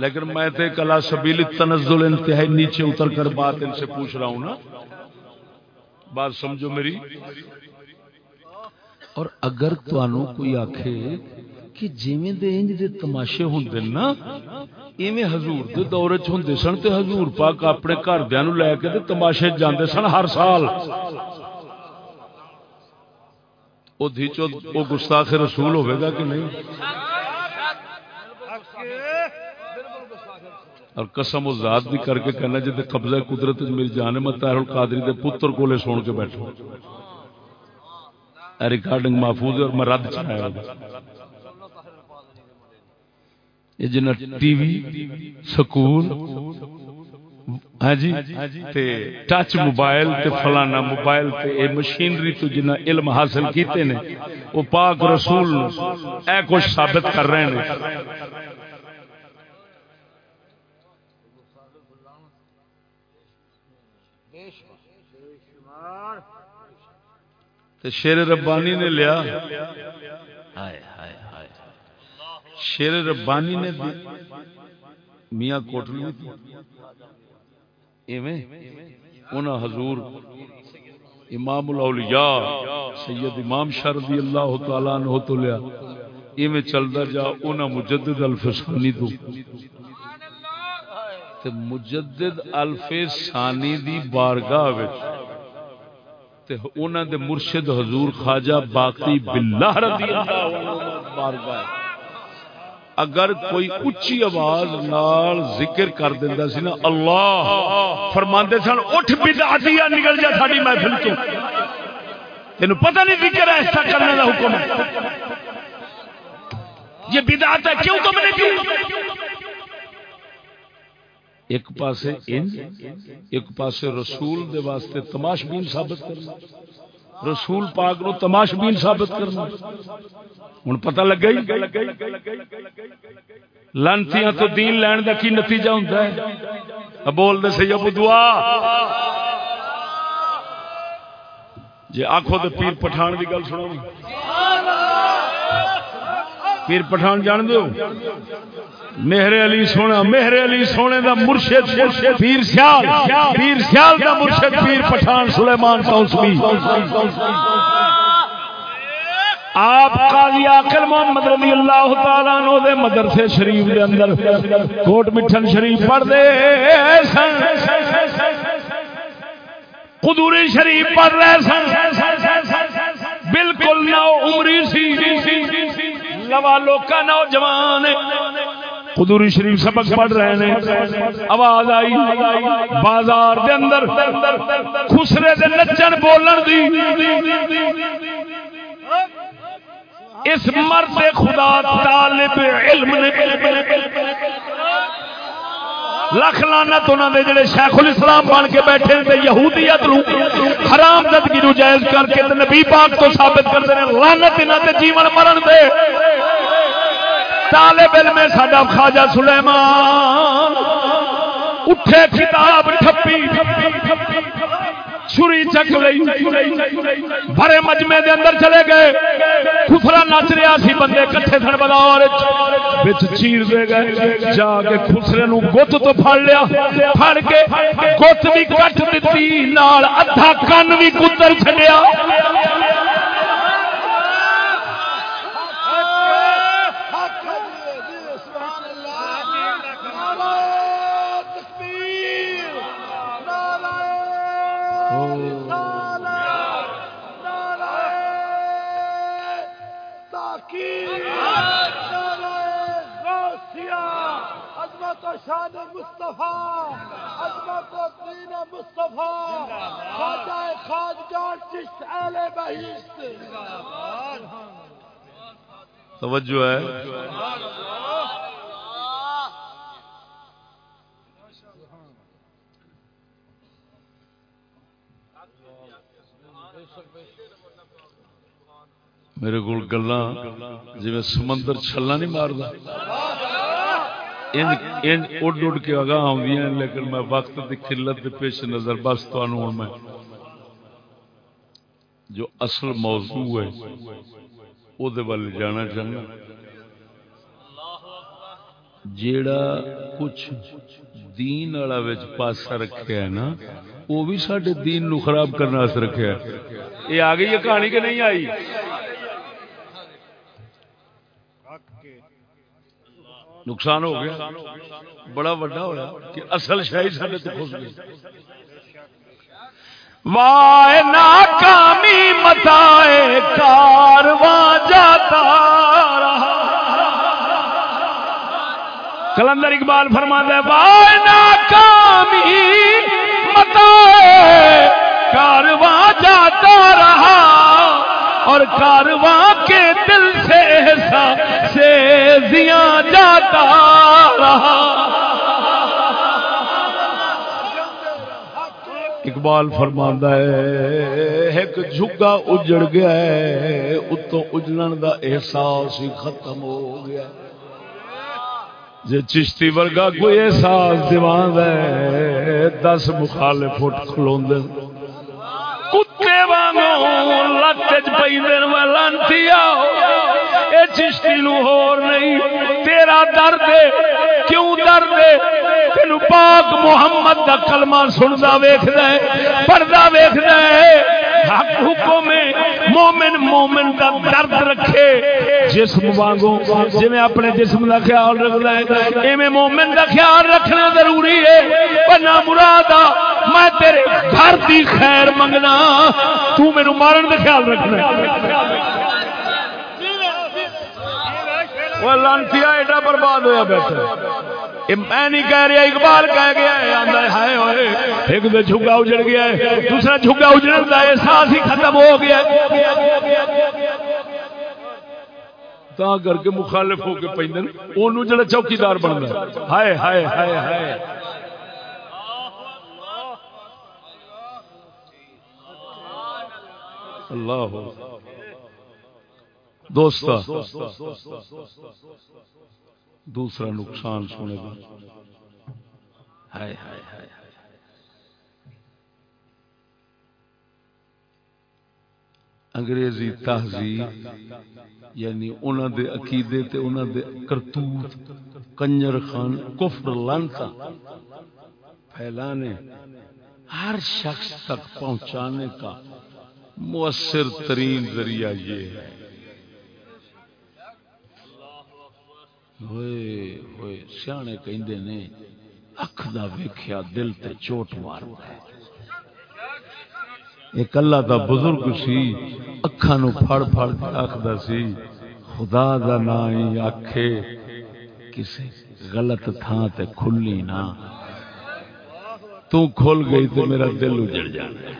لیکن میں تے کلا سبیل تنزل انتہائی نیچے اتر کر بات ان سے پوچھ رہا ہوں نا۔ بات سمجھو میری۔ اور اگر تنوع کوئی آخے کہ جیویں دے انج دے تماشے ہوندے نا، ایویں حضور دے دور چ ہوندے سن تے حضور پاک اپنے گھردیاں نو لے کے تے تماشے جاندے سن ہر سال۔ وہ دھیچو وہ گستاخ رسول ہوئے گا کہ نہیں؟ اور قسم و ذات بھی کر کے کہنا جی قبضہ قدرت میری جان مت ہے القادری دے پتر کولے سن کے بیٹھو ریکارڈنگ محفوظ ہے اور میں رد چاہیا یہ جنہ ٹی وی، سکول ہاں جی تے ٹچ موبائل تے فلانا موبائل تے اے مشینری تو جنہ علم حاصل کیتے نے، وہ پاک رسول اے کچھ ثابت کر رہے ہیں شیر ربانی نے لیا۔ شیر ربانی نے میاں کوٹلی حضور امام الاولیاء سید امام شردی اللہ تعالیٰ عنہ تو لیا۔ ایویں چلتا جا انہاں مجدد الفسانی تو۔ مجدد الفسانی دی بارگاہ وچ۔ تے انہاں دے مرشد حضور خواجہ باقی باللہ رضی اللہ عنہ اگر کوئی اچھی آواز نال ذکر کر دیندا سی نا، اللہ فرماندے سن، اٹھ بدعتیا نکل جا ساڈی محفل تو تینو پتہ نہیں ذکر ایسا کرنے دا حکم ہے۔ یہ بدعت ہے، کیوں تم نے کیوں ایک پاسے انج، ایک پاسے رسول دے واسطے تماش بین ثابت کرنا۔ رسول پاک نو تماش بین ثابت کرنا۔ ہن پتہ لگ گئی لانتیاں تو دین لین دا کی نتیجہ ہوندا ہے؟ بول دے سی ابو دعا۔ جی آنکھوں دے پیر پٹھان دی گل سنو پیر پٹھان جان دیو مہر علی سونا، مہر علی سونے دا مرشد، پیر سیال پیر سیال دا مرشد پیر پٹھان سلیمان کوسبی آپ قاضی عاقل محمد رضی اللہ تعالی عنہ دے مدرسے شریف دے اندر کوٹ مٹھن شریف پڑھ دے سن۔ قدوری شریف پڑھ رہے سن۔ بالکل نو عمری سی۔ لوالو لوکا نوجوان قدوری شریف سبق پڑھ رہے ہیں آواز آئی، بازار دے اندر خسرے دے نچن بولن دی۔ اس مرد خدا طالب علم نے لکھ لانت انہوں نے جڑے شیخ الاسلام بن کے بیٹھے ہیں یہودیت نو حرام زدگی نو جائز کر کے تے نبی پاک تو ثابت کرتے ہیں، لعنت انہاں تے جیون مرن دے۔ طالب علم ساڈا خواجہ سلیمان، اٹھے کتاب ٹھپی۔ چھری چک لئی، بھرے مجمے دے اندر چلے گئے۔ کفرا نچ رہا سی، بندے کٹھے سن بازار وچ۔ چیر دے گئے، جا کے خسرے نو گت تو پھڑ لیا۔ پھڑ کے گت بھی کٹ دتی، نال ادھا کن بھی کتر چھڈیا۔ شان مصطفیٰ، عظمت و دین مصطفیٰ، خواجہ خواجگان چشت اہل بہشت۔ توجہ ہے۔ میرے کو گلا جی سمندر چھلا نہیں مارتا ان اڈ اڈ کے اگاہ آدی لیکن میں وقت کی قلت پیش نظر، بس تو میں۔ جو اصل موضوع ہے وہ جانا چاہنا جیڑا کچھ دین والا پاسا رکھا ہے نا وہ بھی سڈے دین نو خراب کرنے رکھا ہے۔ یہ آ گئی ہے کہانی کہ نہیں آئی؟ نقصان ہو گیا۔ بڑا وڈا ہوا کہ اصل شاہی سارے تو خوش گئی وائے ناکامی متائے کارواں جاتا رہا۔ کلندر اقبال فرما دے وائے ناکامی متائے کارواں جاتا رہا۔ اور کارواں کے دل سے ایسا سے زیاں جاتا رہا۔ اقبال فرماندا ہے، ایک جھگا اجڑ گیا ہے، اتوں اجڑن دا احساس ہی ختم ہو گیا۔ جے چشتی ورگا کوئی احساس دیوان ہے، دس مخالف اٹھ کھلوندے۔ کتے وانگوں لت پی دن لانتی اے چشتی نو ہور نہیں۔ تیرا درد کیوں درد تین پاک محمد دا کلمہ سنتا ویخد پڑھتا ویخد حق حکم مومن مومن دا درد رکھے۔ جسم وانگو جی میں اپنے جسم دا خیال رکھتا ہے، ایویں مومن دا خیال رکھنا ضروری ہے۔ پنا مراد میں تیرے گھر دی خیر منگنا۔ تو میرے مارن دا خیال رکھنا۔ وہ لانتی ایڈا برباد ہوا بیٹھا میں نہیں کہہ رہا اقبال کہہ گیا ہے آندا ہے ہوئے ایک تو جھگا اجڑ گیا ہے دوسرا جھگا اجڑن کا احساس ہی ختم ہو گیا تا کر کے مخالف ہو کے پہنتے انہوں جڑا چوکیدار بنتا ہے ہائے ہائے ہائے ہائے اللہ دوست دوسرا نقصان سنے گا۔ انگریزی تہذیب یعنی انہوں دے عقیدے تے انہوں دے کرتوت کنجر خان کفر لانتا پھیلانے ہر شخص تک پہنچانے کا مؤثر ترین ذریعہ یہ ہے۔ ہوئے ہوئے، سیانے کہندے نے، اکھ دا ویکھیا دل تے چوٹ ماردا ہے۔ ایک اللہ دا بزرگ سی، اکھاں نو پھڑ پھڑ کے آکھدا سی، خدا دا نا ہی آکھے کسی غلط تھاں تے کھلی نہ۔ تو کھل گئی تو میرا دل اجڑ جانا ہے۔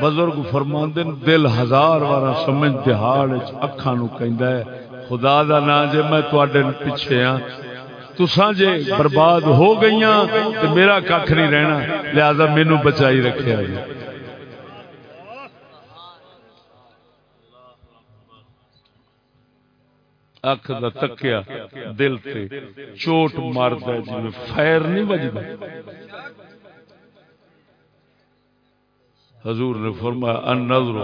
بزرگ فرماندے دل ہزار وارا سمجھ دہاڑ اکھاں نو کہندا ہے خدا دا نا جے میں تواڈے پیچھے ہاں تساں جے برباد ہو گئیاں تے میرا ککھ نہیں رہنا۔ لہذا مینوں بچائی رکھیا جی اکھ دا تکیا دل تے چوٹ ماردا ہے جی فیر نہیں بجدا۔ حضور نے فرمایا ان نظر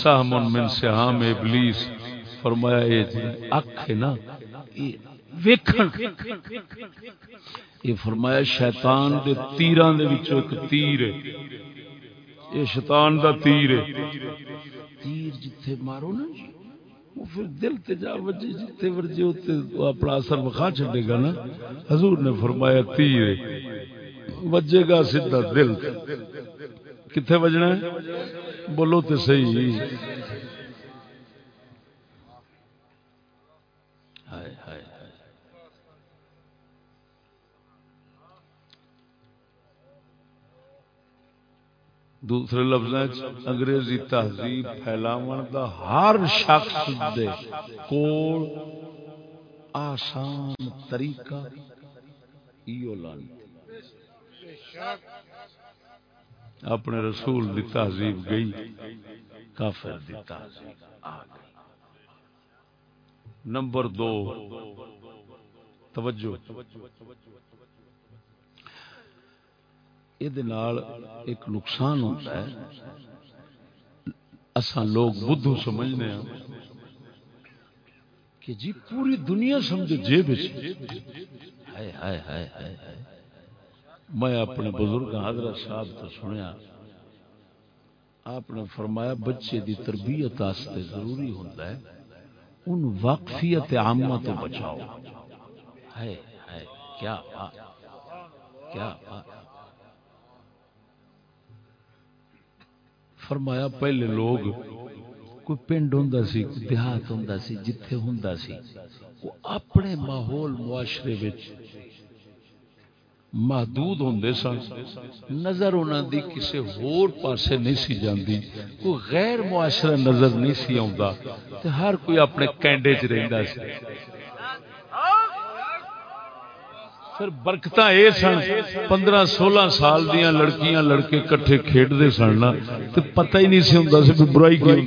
سہم من سہام ابلیس۔ فرمایا، یہ جی اکھ نا ویکھن۔ یہ فرمایا، شیطان دے تیران دے وچوں ایک تیر ہے۔ یہ شیطان دا تیر ہے۔ تیر جتھے مارو نا جی وہ پھر دل تے جا وجے جتھے ورجے اوتے اپنا اثر وکھا چھڈے گا نا۔ حضور نے فرمایا، تیر ہے۔ وجے گا سیدھا دل کتنے بجنا ہے؟ بولو تو صحیح۔ دوسرے لفظ انگریزی تہذیب پھیلاو دا ہر شخص دے کول آسان طریقہ ایو لانی اپنے رسول دی تہذیب گئی، کافر دی تہذیب آ گئی۔ نمبر دو، توجہ۔ یہ ایک نقصان ہوتا ہے اساں لوگ بدھو سمجھنے ہیں کہ جی پوری دنیا سمجھے جیب ہائے ہائے ہائے ہائے میں اپنے بزرگ حضرت صاحب تو سنیا آپ نے فرمایا بچے دی تربیت آستے ضروری ہوتا ہے ان واقفیت عامہ تو بچاؤ ہے ہے کیا بات کیا بات فرمایا پہلے لوگ کوئی پنڈ ہوں سی، کوئی دیہات ہوں سی، جتھے ہوں سی، وہ اپنے ماحول، معاشرے وچ محدود ہوں سن۔ نظر انہوں دی کسی ہور پاسے نہیں سی جاندی، کوئی غیر معاشرہ نظر نہیں سی آتا ہر کوئی اپنے کینڈے چ رہتا سی۔ پھر برکت یہ سن، پندرہ سولہ سال دیا لڑکیاں لڑکے کٹھے کھیڈتے سن تو پتہ ہی نہیں سی ہوں سی برائی کی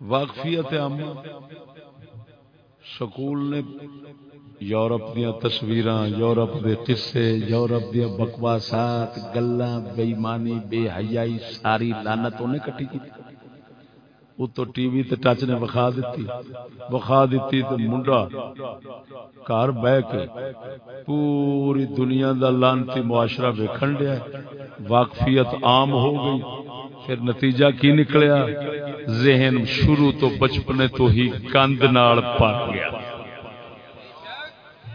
واقفیت عامہ سکول نے یورپ دیا تصویر یورپ دے قصے، یورپ دیا بکواسات گلا بےمانی بے حیائی ساری لانت انہیں کٹھی کی۔ اتو ٹی وی تے ٹچ نے بخا دیتی بخا دیتی تے منڈا گھر بہ کے پوری دنیا دا لانتی معاشرہ ویکھن ڈیا واقفیت عام ہو گئی۔ پھر نتیجہ کی نکلیا؟ ذہن شروع تو بچپنے تو ہی کند نال پاک گیا۔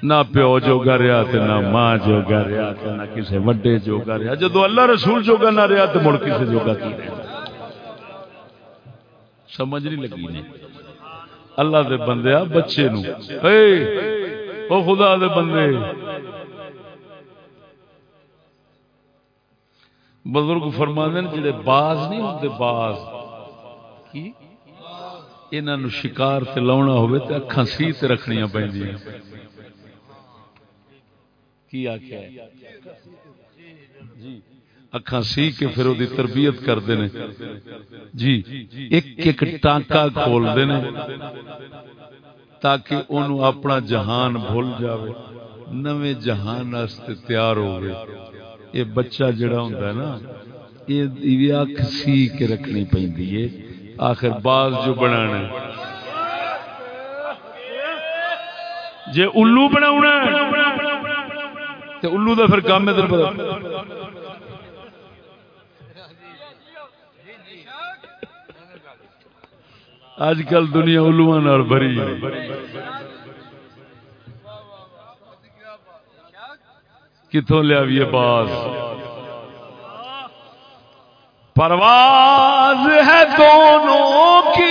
نہ پیو جوگا رہا تے نہ ماں جوگا رہا تے نہ کسے وڈے جوگا رہا۔ جدو اللہ رسول جوگا نہ رہا تے مڑ کسے جوگا کی رہا۔ سمجھ نہیں لگی نے۔ اللہ دے بندے بچے نو۔ اے او خدا دے بندے۔ بزرگ فرما دین جڑے باز نہیں ہوتے باز۔ کی؟ انہوں شکار تے لاؤنا ہوئے تے اکھاں سی تے رکھنیاں پیندیاں کی آخیا جی۔ اکھاں سی کے پھر وہ تربیت کرتے ہیں جی ایک ایک ٹانکا کھولتے ہیں تاکہ انہوں اپنا جہان بھول جاوے۔ نوے جہان واسطے تیار ہوئے یہ بچہ جڑا ہے نا یہ اکھ سی کے رکھنی پی آخر باز جو بنا جی الو بنا الو کا پھر کام ہے اج کل دنیا الو بری کتوں لیا بھی پاس پرواز ہے دونوں کی۔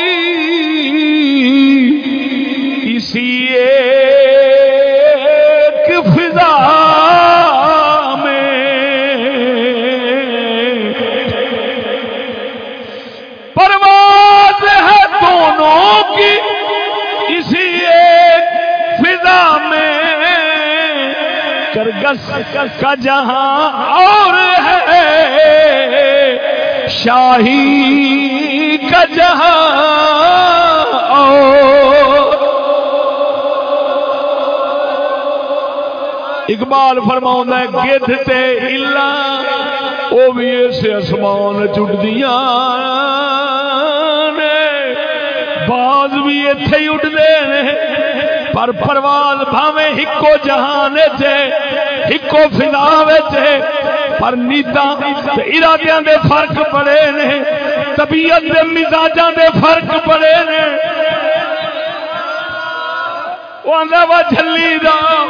کرگس کا جہاں اور ہے، شاہی کا جہاں اقبال فرماؤں گدھ تے ہلا وہ بھی اسے آسمان چڈدیاں باز بھی اتے ہی اٹھتے ہیں پر پرواز بھاوے ہکو جہان چ ہکو فضا پر نیتا ارادے دے فرق پڑے نے، طبیعت دے مزاجاں دے فرق پڑے نے۔ وہ جلی دا۔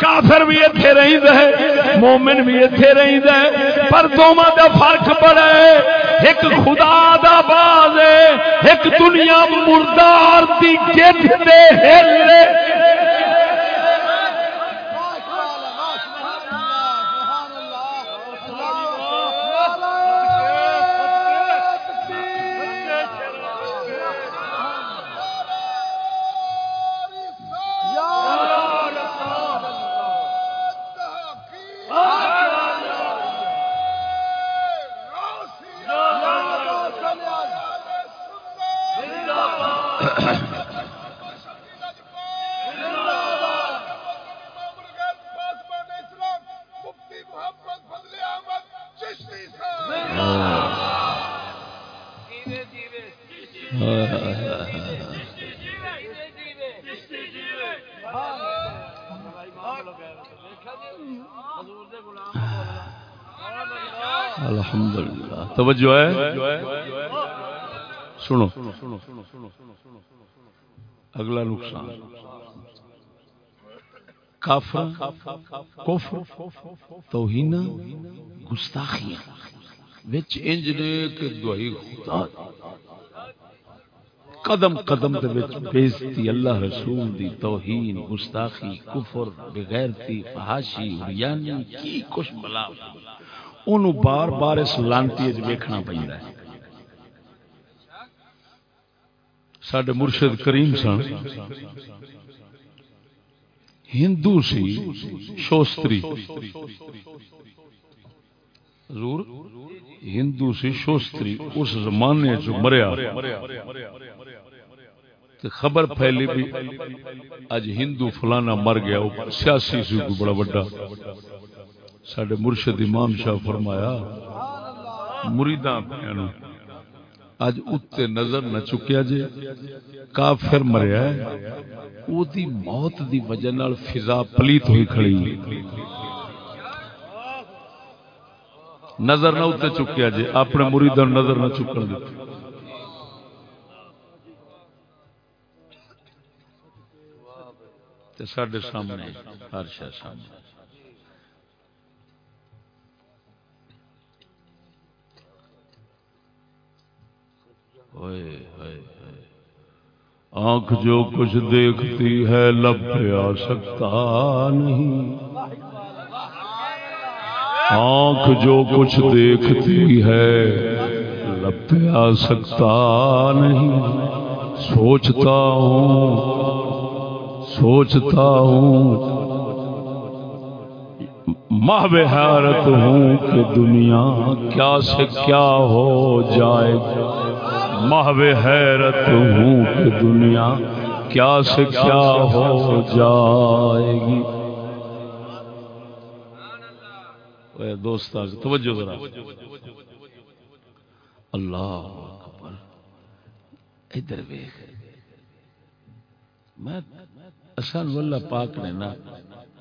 کافر بھی اتے رہی دے مومن بھی اتے رہی دے پر دونوں دا فرق پڑے۔ ایک خدا دا باز ہے، ایک دنیا مردار دی گد دے ہلے توجہ ہے؟ سنو۔ اگلا نقصان۔ کافر کفر توہین گستاخیاں۔ وچ انج نے کہ دعائی خدا قدم قدم دے وچ بےزتی اللہ رسول دی توہین، گستاخی، کفر، بغیرتی، فحاشی ریانی کی کچھ بلا اونوں بار بار اس لانتی وچ ویکھنا پیندا ہے۔ مرشد کریم سن، ہندو سی شوستری۔ حضور، ہندو سی شوستری اس زمانے چ مریا۔ خبر پھیلی بھی اج ہندو فلانا مر گیا سیاسی سی بڑا بڑا سڈے مرشد امام شاہ فرمایا، مریداں پیانو اج اتنے نظر نہ چکیا جے، کافر مریا ہے، او دی موت دی وجہ نال فضا پلیت ہوئی کھڑی۔ نظر نہ اتنے چکیا جے، اپنے مریداں نظر نہ چکن دیتے تے ساڈے سامنے، ہر شے سامنے۔ آنکھ جو کچھ دیکھتی ہے لب پہ آ سکتا نہیں۔ آنکھ جو کچھ دیکھتی ہے لب پہ آ سکتا نہیں۔ سوچتا ہوں سوچتا ہوں۔ ماہ حیرت ہوں کہ دنیا کیا سے کیا ہو جائے۔ محو حیرت ہوں کہ دنیا کیا سے کیا ہو جائے گی۔ دوست توجہ ذرا۔ اللہ اکبر۔ ادھر ویخ میں اصل واللہ پاک نے نا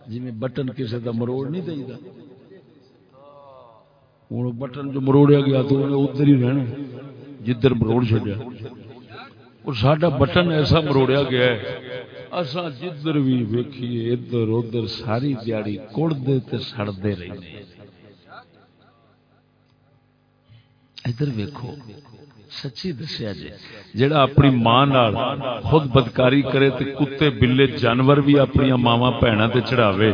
جی میں بٹن کسی کا مروڑ نہیں دے گا ہوں بٹن جو مروڑیا گیا تو انہیں ادھر ہی رہنا۔ جدھر مروڑ چڈیا اور ساڈا بٹن ایسا مروڑیا گیا ہے اصا جدھر بھی ویکھیے، ادھر ادھر ساری دیہڑی کڑتے تے سڑتے رہتے ادھر ویکھو، سچی دسیا جی جڑا اپنی ماں نال خود بدکاری کرے تے کتے، بلے، جانور بھی اپنی ماوا بھنا تے چڑھاوے،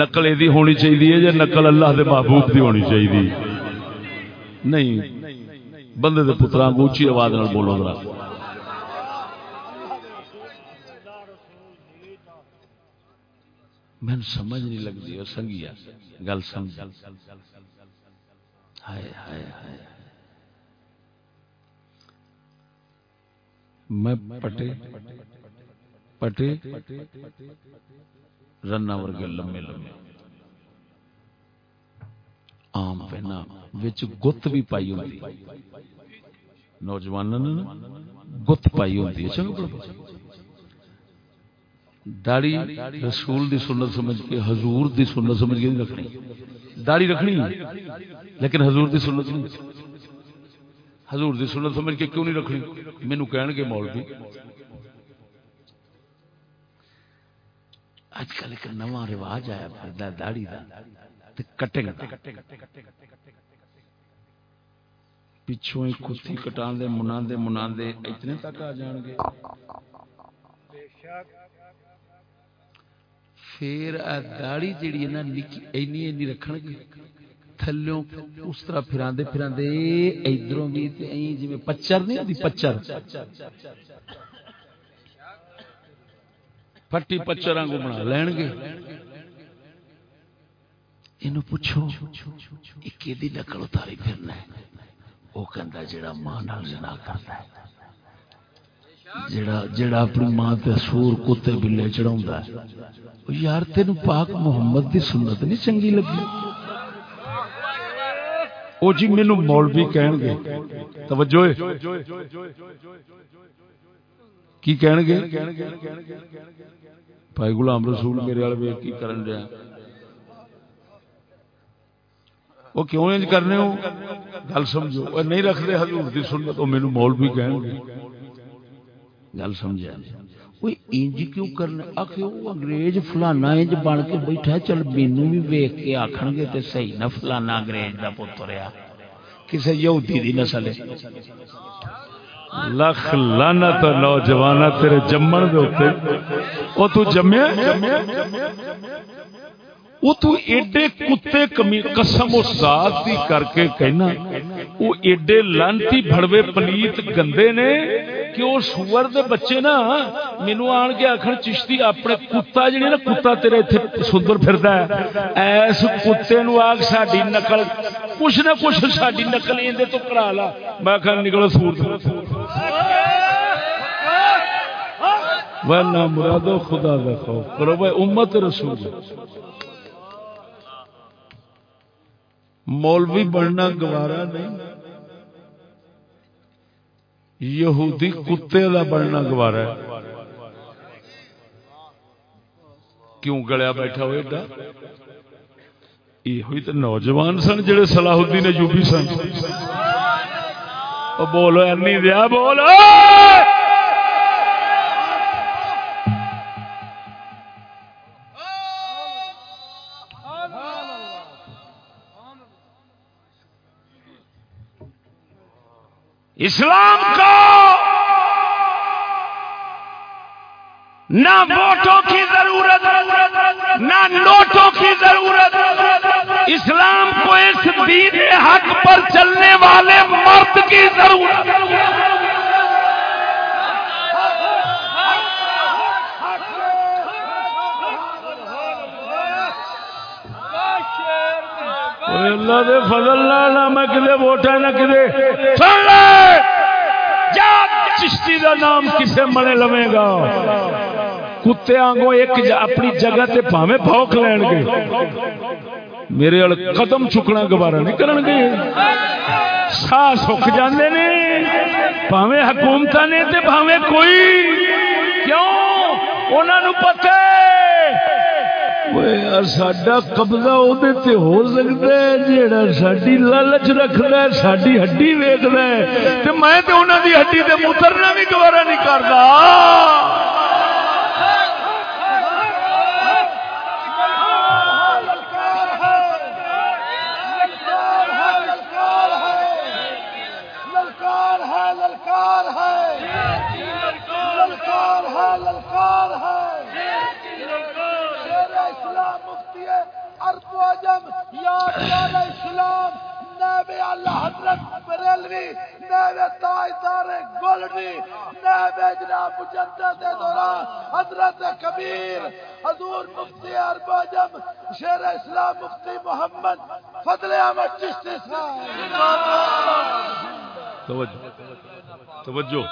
نقل یہ ہونی چاہیے یا نقل اللہ دے محبوب دی ہونی چاہیے نہیں بندے دے پترا اونچی آواز نال بولو ذرا۔ میں سمجھ نہیں لگتی اور سنگیا گل سمجھ۔ ہائے ہائے ہائے۔ میں پٹے پٹے، رنا ورگے لمے لمے۔ آم پہنا وچ گت بھی پائی ہوتی نوجوان گت پائی ہوتی ہے۔ چلو داڑی رسول دی سنت سمجھ کے، حضور دی سنت سمجھ کے نہیں رکھنی۔ داڑی رکھنی۔ لیکن حضور دی سنت نہیں۔ حضور دی سنت سمجھ کے کیوں نہیں رکھنی؟ مینو کہن گے مولوی۔ اج کل ایک نواں رواج آیا پھر داڑی دا کٹے گا پچھوں ہی کتی کٹا دے منا دے منا دے اتنے تک آ جان گے پھر داڑی جیڑی ہے نا اینی اینی رکھن گے تھلوں اس طرح پھراندے پھراندے ادھروں بھی تے ایں جویں پچر نہیں ہوندی پچر۔ پھٹی پچراں کو بنا لین گے اینو پوچھو یہ کیدی نقل اتاری پھرنا ہے وہ کہندا جڑا ماں نال زنا کردا ہے۔ جڑا جڑا اپنی ماں تے سور کتے بلے چڑھاوندا ہے۔ یار تینو پاک محمد دی سنت نہیں چنگی لگی؟ او جی مینو مولوی کہن گے۔ توجہ کی کہن گے؟ بھائی غلام رسول میرے والے کی کرن رہا وہ کیوں انج کرنے ہو؟ گل سمجھو۔ وہ نہیں رکھتے حضور دی سنت وہ مینو مولوی کہن گے۔ گل سمجھا وہ انج کیوں کرنا آخر وہ انگریز فلانا انج بن کے بیٹھا چل مینو بھی ویخ کے آخن گے تو صحیح نہ فلانا انگریز کا پتر آ کسی یہودی دی نسل ہے۔ لکھ لانا تو نوجوان تیرے جمن دے وہ تو جمیا وہ تو ایڈے کتے کمی قسم اس ذات دی کر کے کہنا، وہ ایڈے لانتی بھڑوے پلیت گندے نے کہ وہ سور دے بچے نا، مینو آن کے آخر چشتی اپنے کتا جی نا، کتا تیرے اتنے سندر پھردا ہے۔ ایس کتے نو آگ ساڈی نقل، کچھ نہ کچھ ساڈی نقل اندے تو کرا لا۔ میں کہ نکلو سور وہ نہ مرادو خدا دا خوف۔ کرو بھائی، امت رسول۔ مولوی بننا گوارا نہیں۔ یہودی کتے کا بننا گوارا ہے۔ کیوں گلیا بیٹھا ہوئے گا؟ یہ تو نوجوان سن جڑے صلاح الدین ایوبی سن بولو ای دیا، بولو! اسلام کو نہ ووٹوں کی ضرورت، نہ نوٹوں کی ضرورت۔ اسلام کو اس دین حق پر چلنے والے مرد کی ضرورت۔ اللہ دے فضل نہ میں کدے ووٹا نہ کدے جا چشتی دا نام کسے منے لوے گا کتے آنگوں ایک اپنی جگہ تے پاویں بھوک لین گے میرے ال قدم چکنا گوارا نہیں کرن گے سا سکھ جاندے نے پاویں حکومت نے تے پاویں کوئی کیوں انہاں نو پتہ سڈا قبضہ وہ ہو سکتا ہے جہاں ساری لالچ رکھتا ہے ساری ہڈی ویکد ہے تو میں تو انہوں ہڈی سے مترنا بھی گوارا نہیں کرتا اسلام نبی اللہ حضرت بریلوی نبی تاجدار گولڈی نبی جناب مجدد دوران حضرت کبیر، حضور مفتی عرب عجم شیر اسلام مفتی محمد، فضل احمد چشتی صاحب۔ توجہ توجہ۔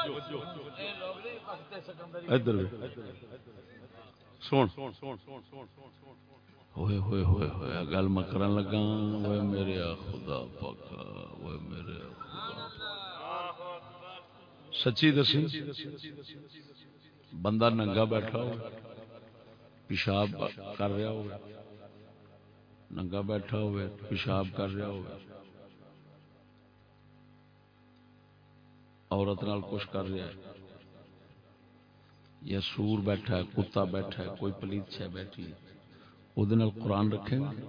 ادھر سن۔ ہوئے ہوئے ہوئے ہوئے گل میں کرن لگا وہ میرے خدا پاکا وہ میرے سچی دسی بندہ ننگا بیٹھا ہو پیشاب کر رہا ہو ننگا بیٹھا ہوئے، پیشاب کر رہا ہو عورت نال کچھ کر رہا ہے یا سور بیٹھا ہے، کتا بیٹھا ہے، کوئی پلیت شہ بیٹھی ہے۔ وہ قرآن رکھیں گے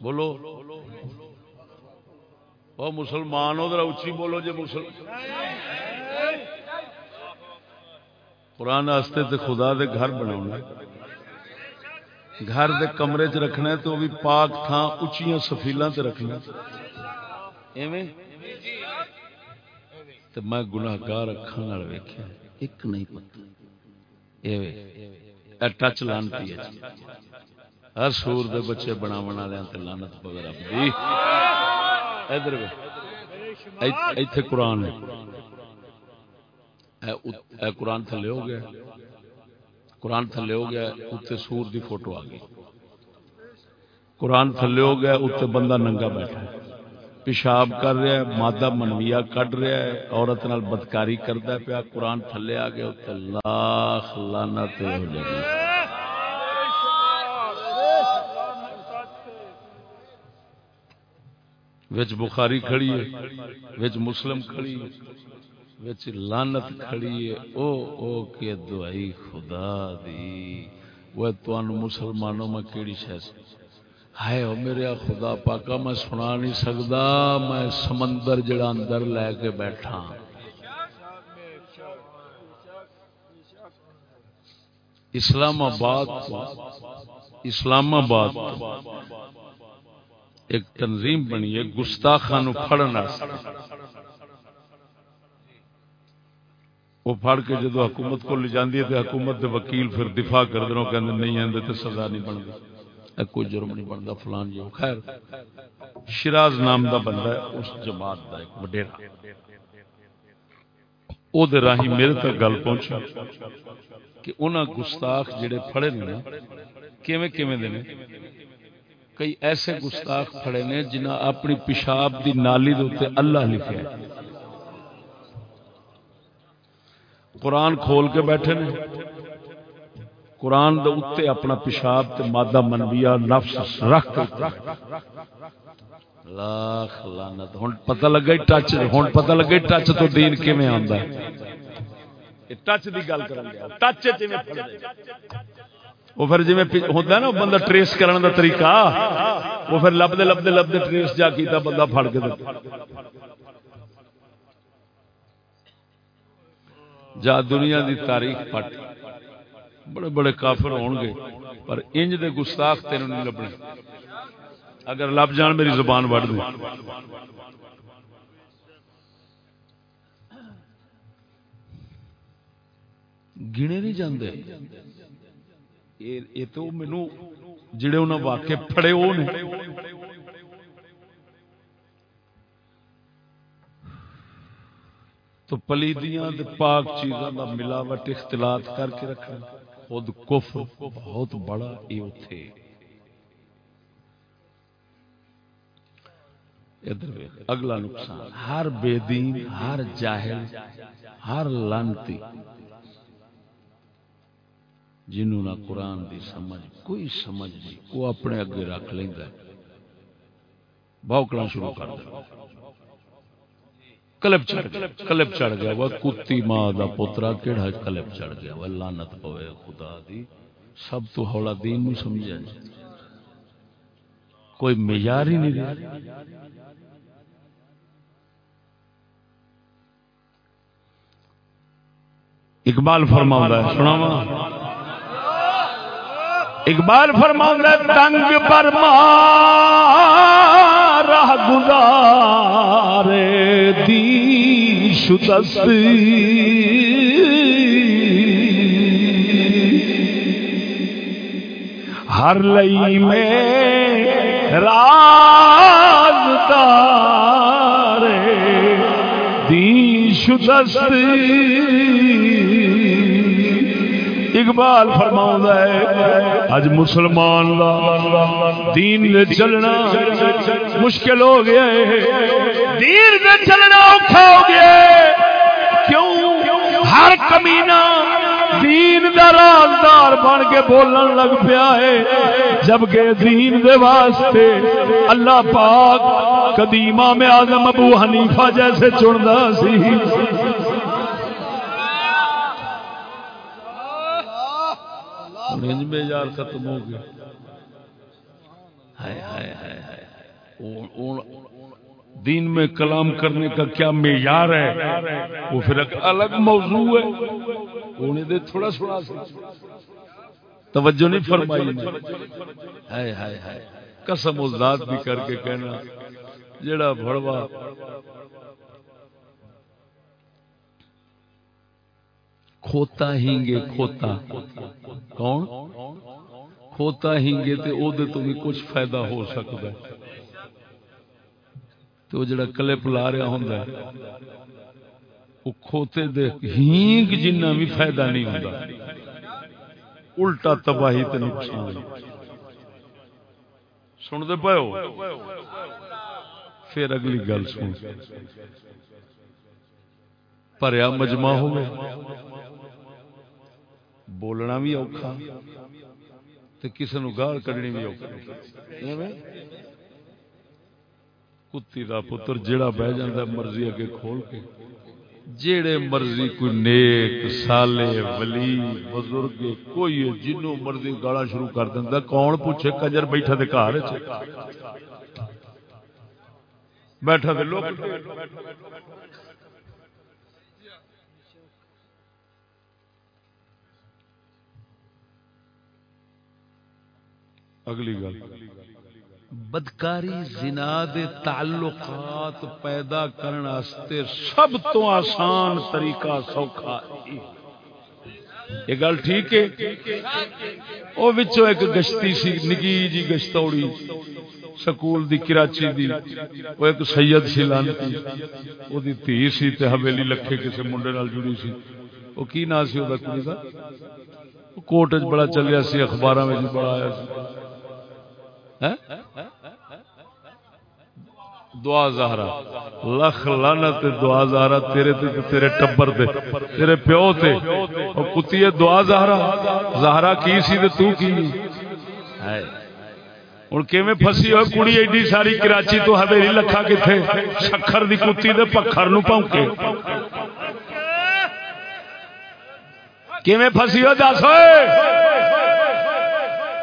بولو وہ مسلمان ہو اچھی بولو جی مسلم قرآن واسطے تے خدا دے گھر بنا گھر دے کمرے چ رکھنا ہے تو بھی پاک تھان اچیاں سفیلوں تے رکھنا میں گناگار اکھان ویکیا ایک نہیں پتا ٹچ لانتی ہے جی۔ ہر سور دے بچے بنا بنا لیا لانت وغیرہ جی ادھر ایتھے قرآن ہے۔ اے قرآن تھلے ہو گیا۔ قرآن تھلے ہو گیا اتنے سور دی فوٹو آ گئی۔ قرآن تھلے ہو گیا اتنے بندہ ننگا بیٹھا ہے۔ پیشاب کر رہا ہے، مادہ منویا کٹ رہا ہے، عورت نال بدکاری کرتا پیا، قرآن تھلے آ گیا لاکھ لانا ہو جائے وچ بخاری کھڑی ہے، وچ مسلم کھڑی ہے، وچ لانت کھڑی ہے۔ او او کے دعائی خدا دی، وہ تانوں مسلمانوں میں کیڑی شے ہائے او میرے خدا پاکا، میں سنا نہیں سکدا، میں سمندر جڑا اندر لے کے بیٹھا۔ اسلام آباد اسلام آباد۔ ایک تنظیم بنی ہے گستاخان پھڑن وہ پھڑ کے جدو حکومت کو لے جاندی ہے تو حکومت دے وکیل پھر دفاع کر دنوں کہ نہیں آندے تو سزا نہیں بنتا کوئی جرم نہیں بنتا، فلان جی۔ خیر شراز نام دا بندہ ہے، اس جماعت دا ایک وڈیرا۔ او دے راہی میرے تک گل پہنچا کہ انہاں گستاخ جڑے پھڑے نے کیویں کیویں دے نے؟ کئی ایسے گستاخ پھڑے نے جنہاں اپنی پیشاب دی نالی دے اوتے اللہ لکھیا ہے۔ قرآن کھول کے بیٹھے نے۔ قرآن دے اوتے اپنا پیشاب تے مادہ منویہ نفس رکھ لاکھ لعنت۔ ہن پتہ لگا ٹچ ہن پتہ لگا ٹچ تو دین کیویں آندا ہے؟ ٹچ دی گل کرن گیا ٹچ جویں پھڑ وہ پھر جی ہوتا ہے نا بندہ ٹریس کرنے کا طریقہ۔ وہ پھر لبدے لبدے لبدے ٹریس جا کیتا بندہ پھڑ کے جا دنیا دی تاریخ پٹ۔ بڑے بڑے کافر ہون گے پر انج دے گستاخ تینوں نہیں لبنے۔ اگر لب جان میری زبان وڑ دے۔ گنے نہیں جاندے۔ یہ تو مینو جڑے انہیں واقع پڑے وہ نے۔ تو پلیدیاں پاک چیزاں دا ملاوٹ اختلاط کر کے رکھنا۔ خود کفر بہت بڑا یہ اگلا نقصان، ہر بے دین، ہر جاہل، ہر لانتی۔ جنہوں نہ قرآن دی سمجھ، کوئی سمجھ نہیں، وہ اپنے اگے رکھ لینا بوکنا شروع کر دے۔ کلب چڑھ گیا، کلب چڑھ گیا، وہ کتی ماں دا پوترا کیڑا کلب چڑھ گیا، وہ لانت پوے خدا دی۔ سب تو ہولا دین نہیں سمجھا جی کوئی معیار ہی نہیں رہا۔ اقبال فرماؤں ہے سناوا اقبال فرما تنگ پر راہ گزارے۔ دی ہر لئی میں راز دین شدست اقبال فرماؤں ہے اج مسلمان دین لے چلنا مشکل ہو گیا ہے۔ دین لے چلنا اوکھا ہو گیا کیوں؟ ہر کمینہ دین دا رازدار بن کے بولن لگ پیا ہے۔ جبکہ دین دے واسطے اللہ پاک قدیمہ میں آزم ابو حنیفہ جیسے چندا سی۔ یار ختم ہو گیا۔ دین میں کلام کرنے کا کیا معیار ہے؟ وہ پھر ایک الگ موضوع ہے۔ انہیں دے تھوڑا سنا توجہ نہیں فرمائی۔ قسم ذات بھی کر کے کہنا۔ جڑا بڑوا کھوتا ہی گے کھوتا۔ کون؟ کھوتا ہی گے تے او دے تو بھی کچھ فائدہ ہو سکتا ہے۔ تو جڑا کلپ لا رہا ہوندا ہے وہ کھوتے دے ہینگ جنہ بھی فائدہ نہیں ہوندا۔ الٹا تباہی تے نقصان۔ سن دے پے پھر اگلی گل سن۔ پریا مجمع ہوئے بولنا بھی اوکھا تے کسی نو گال کڈنی بھی اوکھا کتی دا پتر جڑا بہ جاندا مرضی اگے کھول کے جیڑے مرضی کوئی نیک سالے ولی بزرگ کوئی جنوں مرضی گالا شروع کر دینا کون پوچھے کجر بیٹھا دے گھر بیٹھا دے لوگ اگلی گل۔ بدکاری، زنا دے تعلقات پیدا کرنے واسطے سب تو آسان طریقہ سوکھا یہ گل ٹھیک ہے؟ وہ ایک گشتی سی، نگی جی گشتوڑی سکول دی کراچی دی۔ وہ ایک سید سی لانتی۔ وہ دی تھی سی تے حویلی لکھے کسی منڈے نال جڑی سی۔ وہ کی نا سی وہ کڑی دا؟ کوٹ بڑا چلیا سی اخبار میں بڑا آیا سی۔ دعا زہرا۔ لکھ لانت دعا زہرا تیرے تے تیرے ٹبر تے، تیرے پیو تے۔ او کتی دعا زہرا۔ زہرا کی سی تے تو کی؟ ہے ہوں کیویں پھسی ہوئی کڑی ایڈی ساری کراچی تو حویلی لکھا کتنے شکر دی کتی دے پکھر نو پونکے۔ کیویں پھسی ہو دس ہوئے؟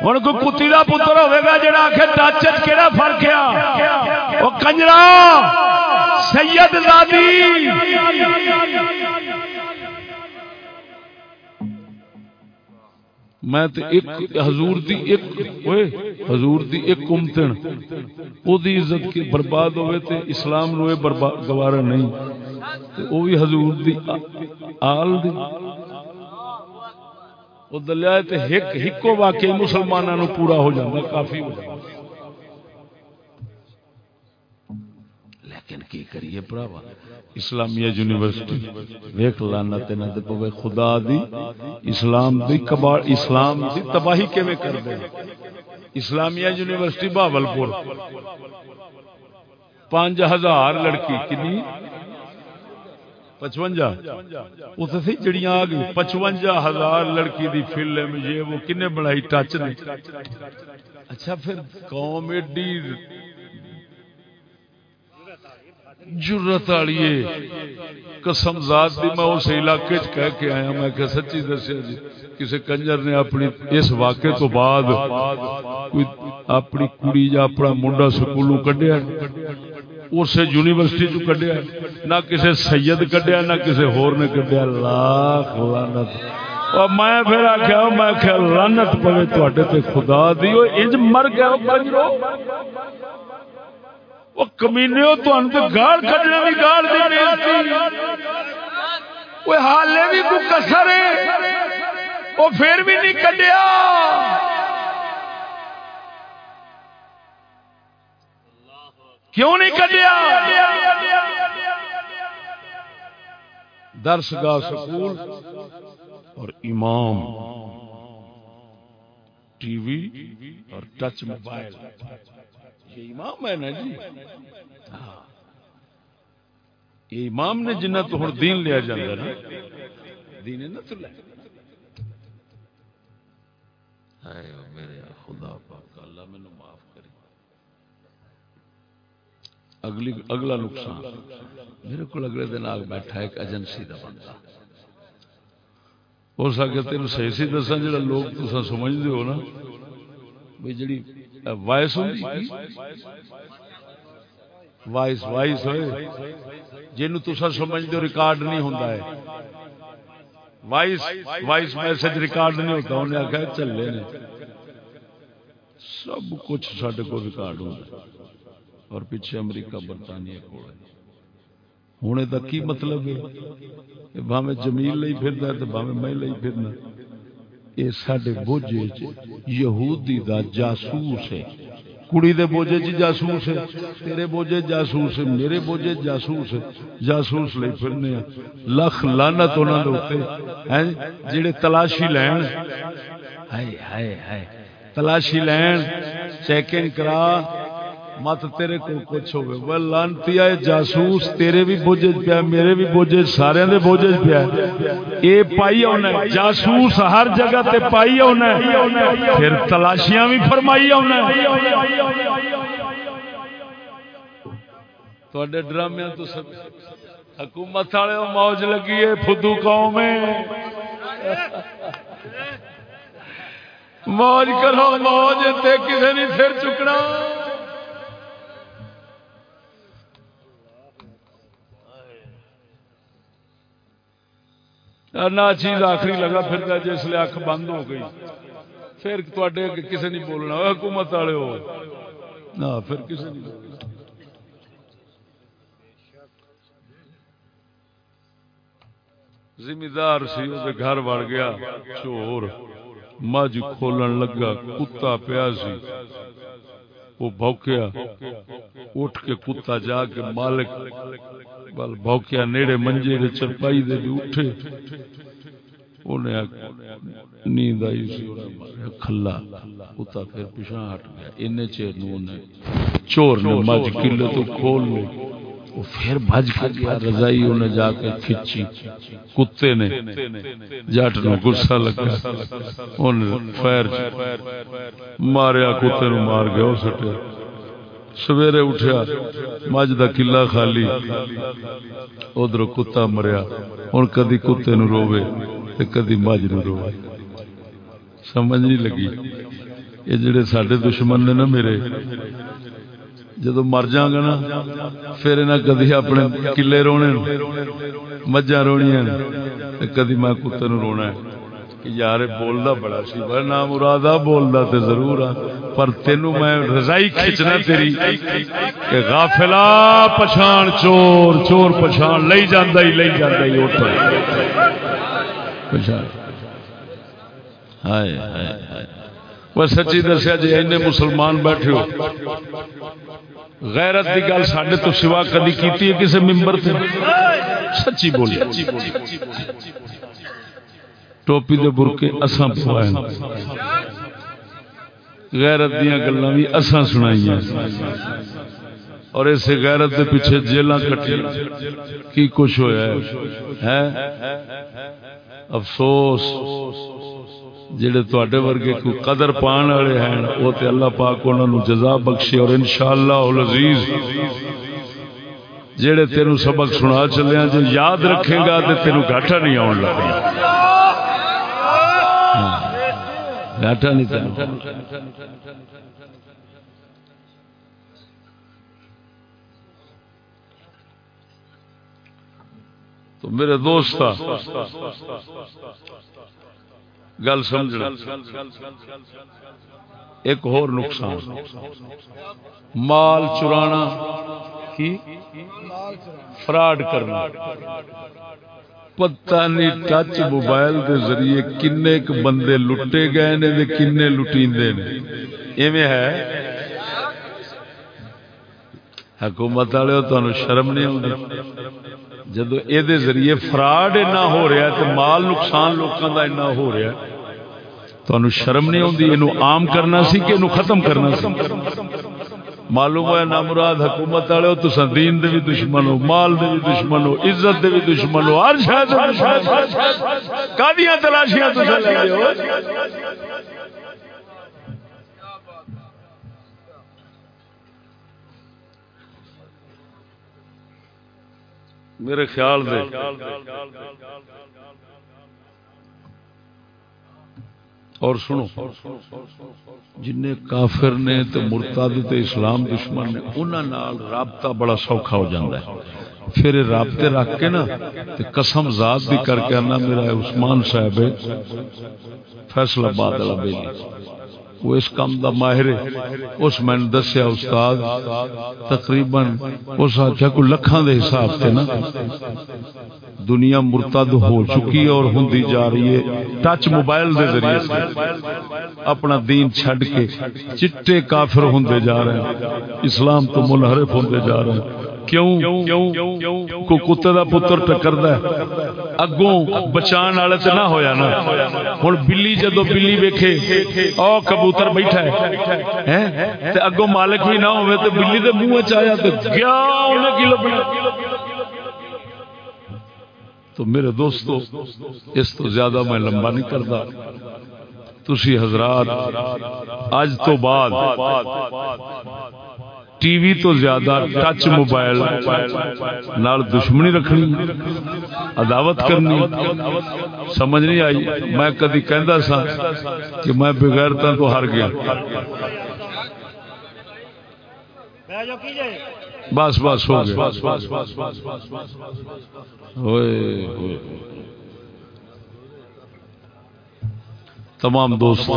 ہوں کوئی کتی کا پتر ہوا جا آخر ٹچ کہڑا فرق ہے وہ کنجرا سید زادی میں ایک حضور دی ایک اوے حضور دی ایک کمتن او دی عزت کی برباد ہوئے تے اسلام نو برباد گوارا نہیں تے او بھی حضور دی آل دی وہ دلیا ہکو واقعی مسلمانوں پورا ہو جاتا کافی ہو جاتا لیکن کی کریے پراوا؟ اسلامیہ یونیورسٹی ویک لانا تین پوے خدا دی، اسلام دی کباڑ اسلام دی تباہی کیویں کر دے اسلامیہ یونیورسٹی بہبل پور پانچ ہزار لڑکی، کنی؟ پچوجا اتنے جڑیاں آ گئی پچوجا ہزار لڑکی دی فلم، یہ وہ کنے بنائی ٹچ نے۔ اچھا پھر قوم ایڈی جرت والی قسم ذات دی، میں اس علاقے چ کہہ کے آیا، میں کہ سچی دسیا جی کسی کنجر نے اپنی اس واقعے تو بعد کوئی اپنی کڑی یا اپنا منڈا سکولوں کڈیا اس یونیورسٹی چ کڈیا، نہ کسی سید کڈیا، نہ کسی ہور نے کڈیا۔ لاکھ لانت میں پھر آخیا میں آخیا لانت پوے تے خدا دی۔ انج مر گیا کنجرو وہ کمینیو تو گال کڈنے بھی گال دی وہ حالے بھی کو کسر ہے۔ وہ پھر بھی نہیں کڈیا۔ کیوں نہیں کٹیا درس گاہ سکول اور امام ٹی وی اور ٹچ موبائل۔ یہ امام ہے نا جی؟ ہاں۔ یہ امام نے جنہ تو ہوں دین لیا جاتا نا۔ دین نہ تو لے میرے خدا پاک۔ اگلی اگلا نقصان۔ میرے کو اگلے دن آگ بیٹھا ایک ایجنسی کا بندہ۔ ہو سکے تین صحیح سی دسا جا لوگ تصا سمجھتے ہو نا۔ بھائی جی وائس وائس وائس ہوئے۔ جن تسا سمجھتے ہو ریکارڈ نہیں ہوتا ہے۔ وائس وائس میسج ریکارڈ نہیں ہوتا، انہیں آخیا چلے نے۔ سب کچھ سارے کو ریکارڈ ہوتا ہے۔ اور پیچھے امریکہ برطانیہ کو ہوں یہ کی مطلب ہے؟ باوے جمیل لئی پھرنا ہے تو باوے میں لئی پھرنا یہ سڈے بوجھے یہودی دا جاسوس ہے۔ کڑی دے بوجھے چ جاسوس ہے۔ تیرے بوجھے جاسوس ہے، میرے بوجھے جاسوس ہے۔ جاسوس لئی پھرنے لکھ لانت انہاں دے اوتے ہیں جڑے تلاشی لین۔ ہائے ہائے ہائے۔ تلاشی لین چیکنگ کرا۔ مت تیرے کو کچھ ہوگی وہ لانتی آئے جاسوس تیرے بھی بوجھ پیا میرے بھی بوجھ سارے دے بوجھ پیا اے پائی ہونا ہے جاسوس ہر جگہ تے پائی ہونا ہے پھر تلاشیاں بھی فرمائی ہونا ڈرامے تو سب حکومت والے موج لگی ہے فدو قوم میں موج کرو موج تے کسی نے سر چکنا نہ چیز آخری لگا، پھر جس لیے اکھ بند ہو گئی۔ پھر تے کسی نہیں بولنا حکومت والے ہو۔ نہ پھر کسی نہیں بولنا۔ زمیندار سی وہ گھر وڑ گیا، چور۔ مجھ کھولن لگا، کتا پیا سی۔ وہ بوکیا اٹھ کے کتا جا کے مالک بل بوکیا نیڑے منجے دے چرپائی دے بھی اٹھے۔ نیند آئی سی کھلا۔ کتا پھر پیچھا ہٹ گیا۔ ان چیر چور نے مجھ کلے تو کھول لے۔ وہ پھر بج کے گیا، رضائی انہیں جا کے کھچی۔ کتے نے جٹ نو گسا لگا۔ ان فیر ماریا، کتے نو مار گیا وہ سٹے سویرے اٹھیا، مجھ دا کلا خالی، ادھر کتا مریا ہوں کدی کتے نو روے کدی مجھ نو روے سمجھ نہیں لگی۔ یہ جڑے سڈے دشمن نے نا میرے جدو مر جا گا نا، پھر انہیں کدی اپنے کلے رونے مجھا رونیا کدی میں کتے نو رونا کہ یار بولدا بڑا سی پر نام مرادا بولدا تے ضرور آ۔ پر تینو میں رضائی کھچنا تیری کہ غافلا پچھان چور چور پچھان، لئی جاندا ہی لئی جاندا ہی اٹھ پچھان۔ ہائے ہائے وہ سچی دسیا جی این مسلمان بیٹھے ہو۔ غیرت کی گل سڈے تو سوا کدی کی کسی ممبر سے سچی بولی ٹوپی دے برکے اساں پوائے غیرت دیا گلا بھی اساں سنائی اور اس غیرت دے پیچھے جیل کٹی کی کچھ ہوا ہے؟ افسوس۔ جڑے تے ورگے کوئی قدر پان والے ہیں، وہ تے اللہ پاک انہوں نے جزا بخشے اور انشاءاللہ العزیز جڑے تینوں سبق سنا چلے جو یاد رکھے گا تو تینوں گاٹا نہیں آن لگا گاٹا نہیں تو میرے دوست گل سمجھنا۔ ایک اور نقصان۔ مال چرانا کی؟ فراڈ کرنا۔ پتہ نہیں ٹچ موبائل دے ذریعے کنے بندے لٹے گئے نے تے کنے لٹیندے نے۔ ایویں ہے؟ حکومت والے تمہیں شرم نہیں آتی جدو یہ ذریعے فراڈ اینا ہو رہا ہے تو مال نقصان لوگوں کا اینا ہو رہا ہے، تو شرم نہیں آتی یہ عام کرنا سی کہ یہ ختم کرنا سی؟ معلوم ہوا نہ مراد حکومت والے ہو تو دین دے بھی دشمن ہو، مال دے بھی دشمن ہو، عزت دے بھی دشمن ہو، ہر شاید کادیاں تلاشیاں تو میرے خیال دے اور سنو جن کافر نے تے مرتد تے اسلام دشمن نے، انہاں نال رابطہ بڑا سوکھا ہو جاتا ہے۔ پھر رابطے رکھ کے نا، تے قسم ذات بھی کر کے آنا میرا عثمان صاحب فیصلہ باد بیلی۔ وہ اس کام دا ماہر اس میں دسیا استاد، تقریباً اس آخیا کو لکھان دے حساب سے نا۔ دنیا مرتد ہو چکی اور ہوں جا رہی ہے۔ ٹچ موبائل دے ذریعے سے۔ اپنا دین چھڈ کے چٹے کافر ہوں جا رہے ہیں۔ اسلام تو منحرف ہوں جا رہے ہیں۔ کیوں؟ کو کتے دا پتر ٹکر اگوں بچان والے تے نہ ہویا نا۔ ہن بلی جدو بلی ویکھے او کبوتر بیٹھا ہے۔ ہیں؟ تے اگوں مالک بھی نہ ہوے تے بلی دے منہ وچ آیا تے گیا انہیں کی لبنا۔ تو میرے دوستو، اس تو زیادہ میں لمبا نہیں کرتا۔ تسی حضرات اج تو بعد ٹی وی تو زیادہ ٹچ موبائل نال دشمنی رکھنی، عداوت کرنی، سمجھ نہیں آئی۔ میں کدی کہندا سا کہ میں بغیر تو ہار گیا۔ بس بس، ہو گیا۔ تمام دوست۔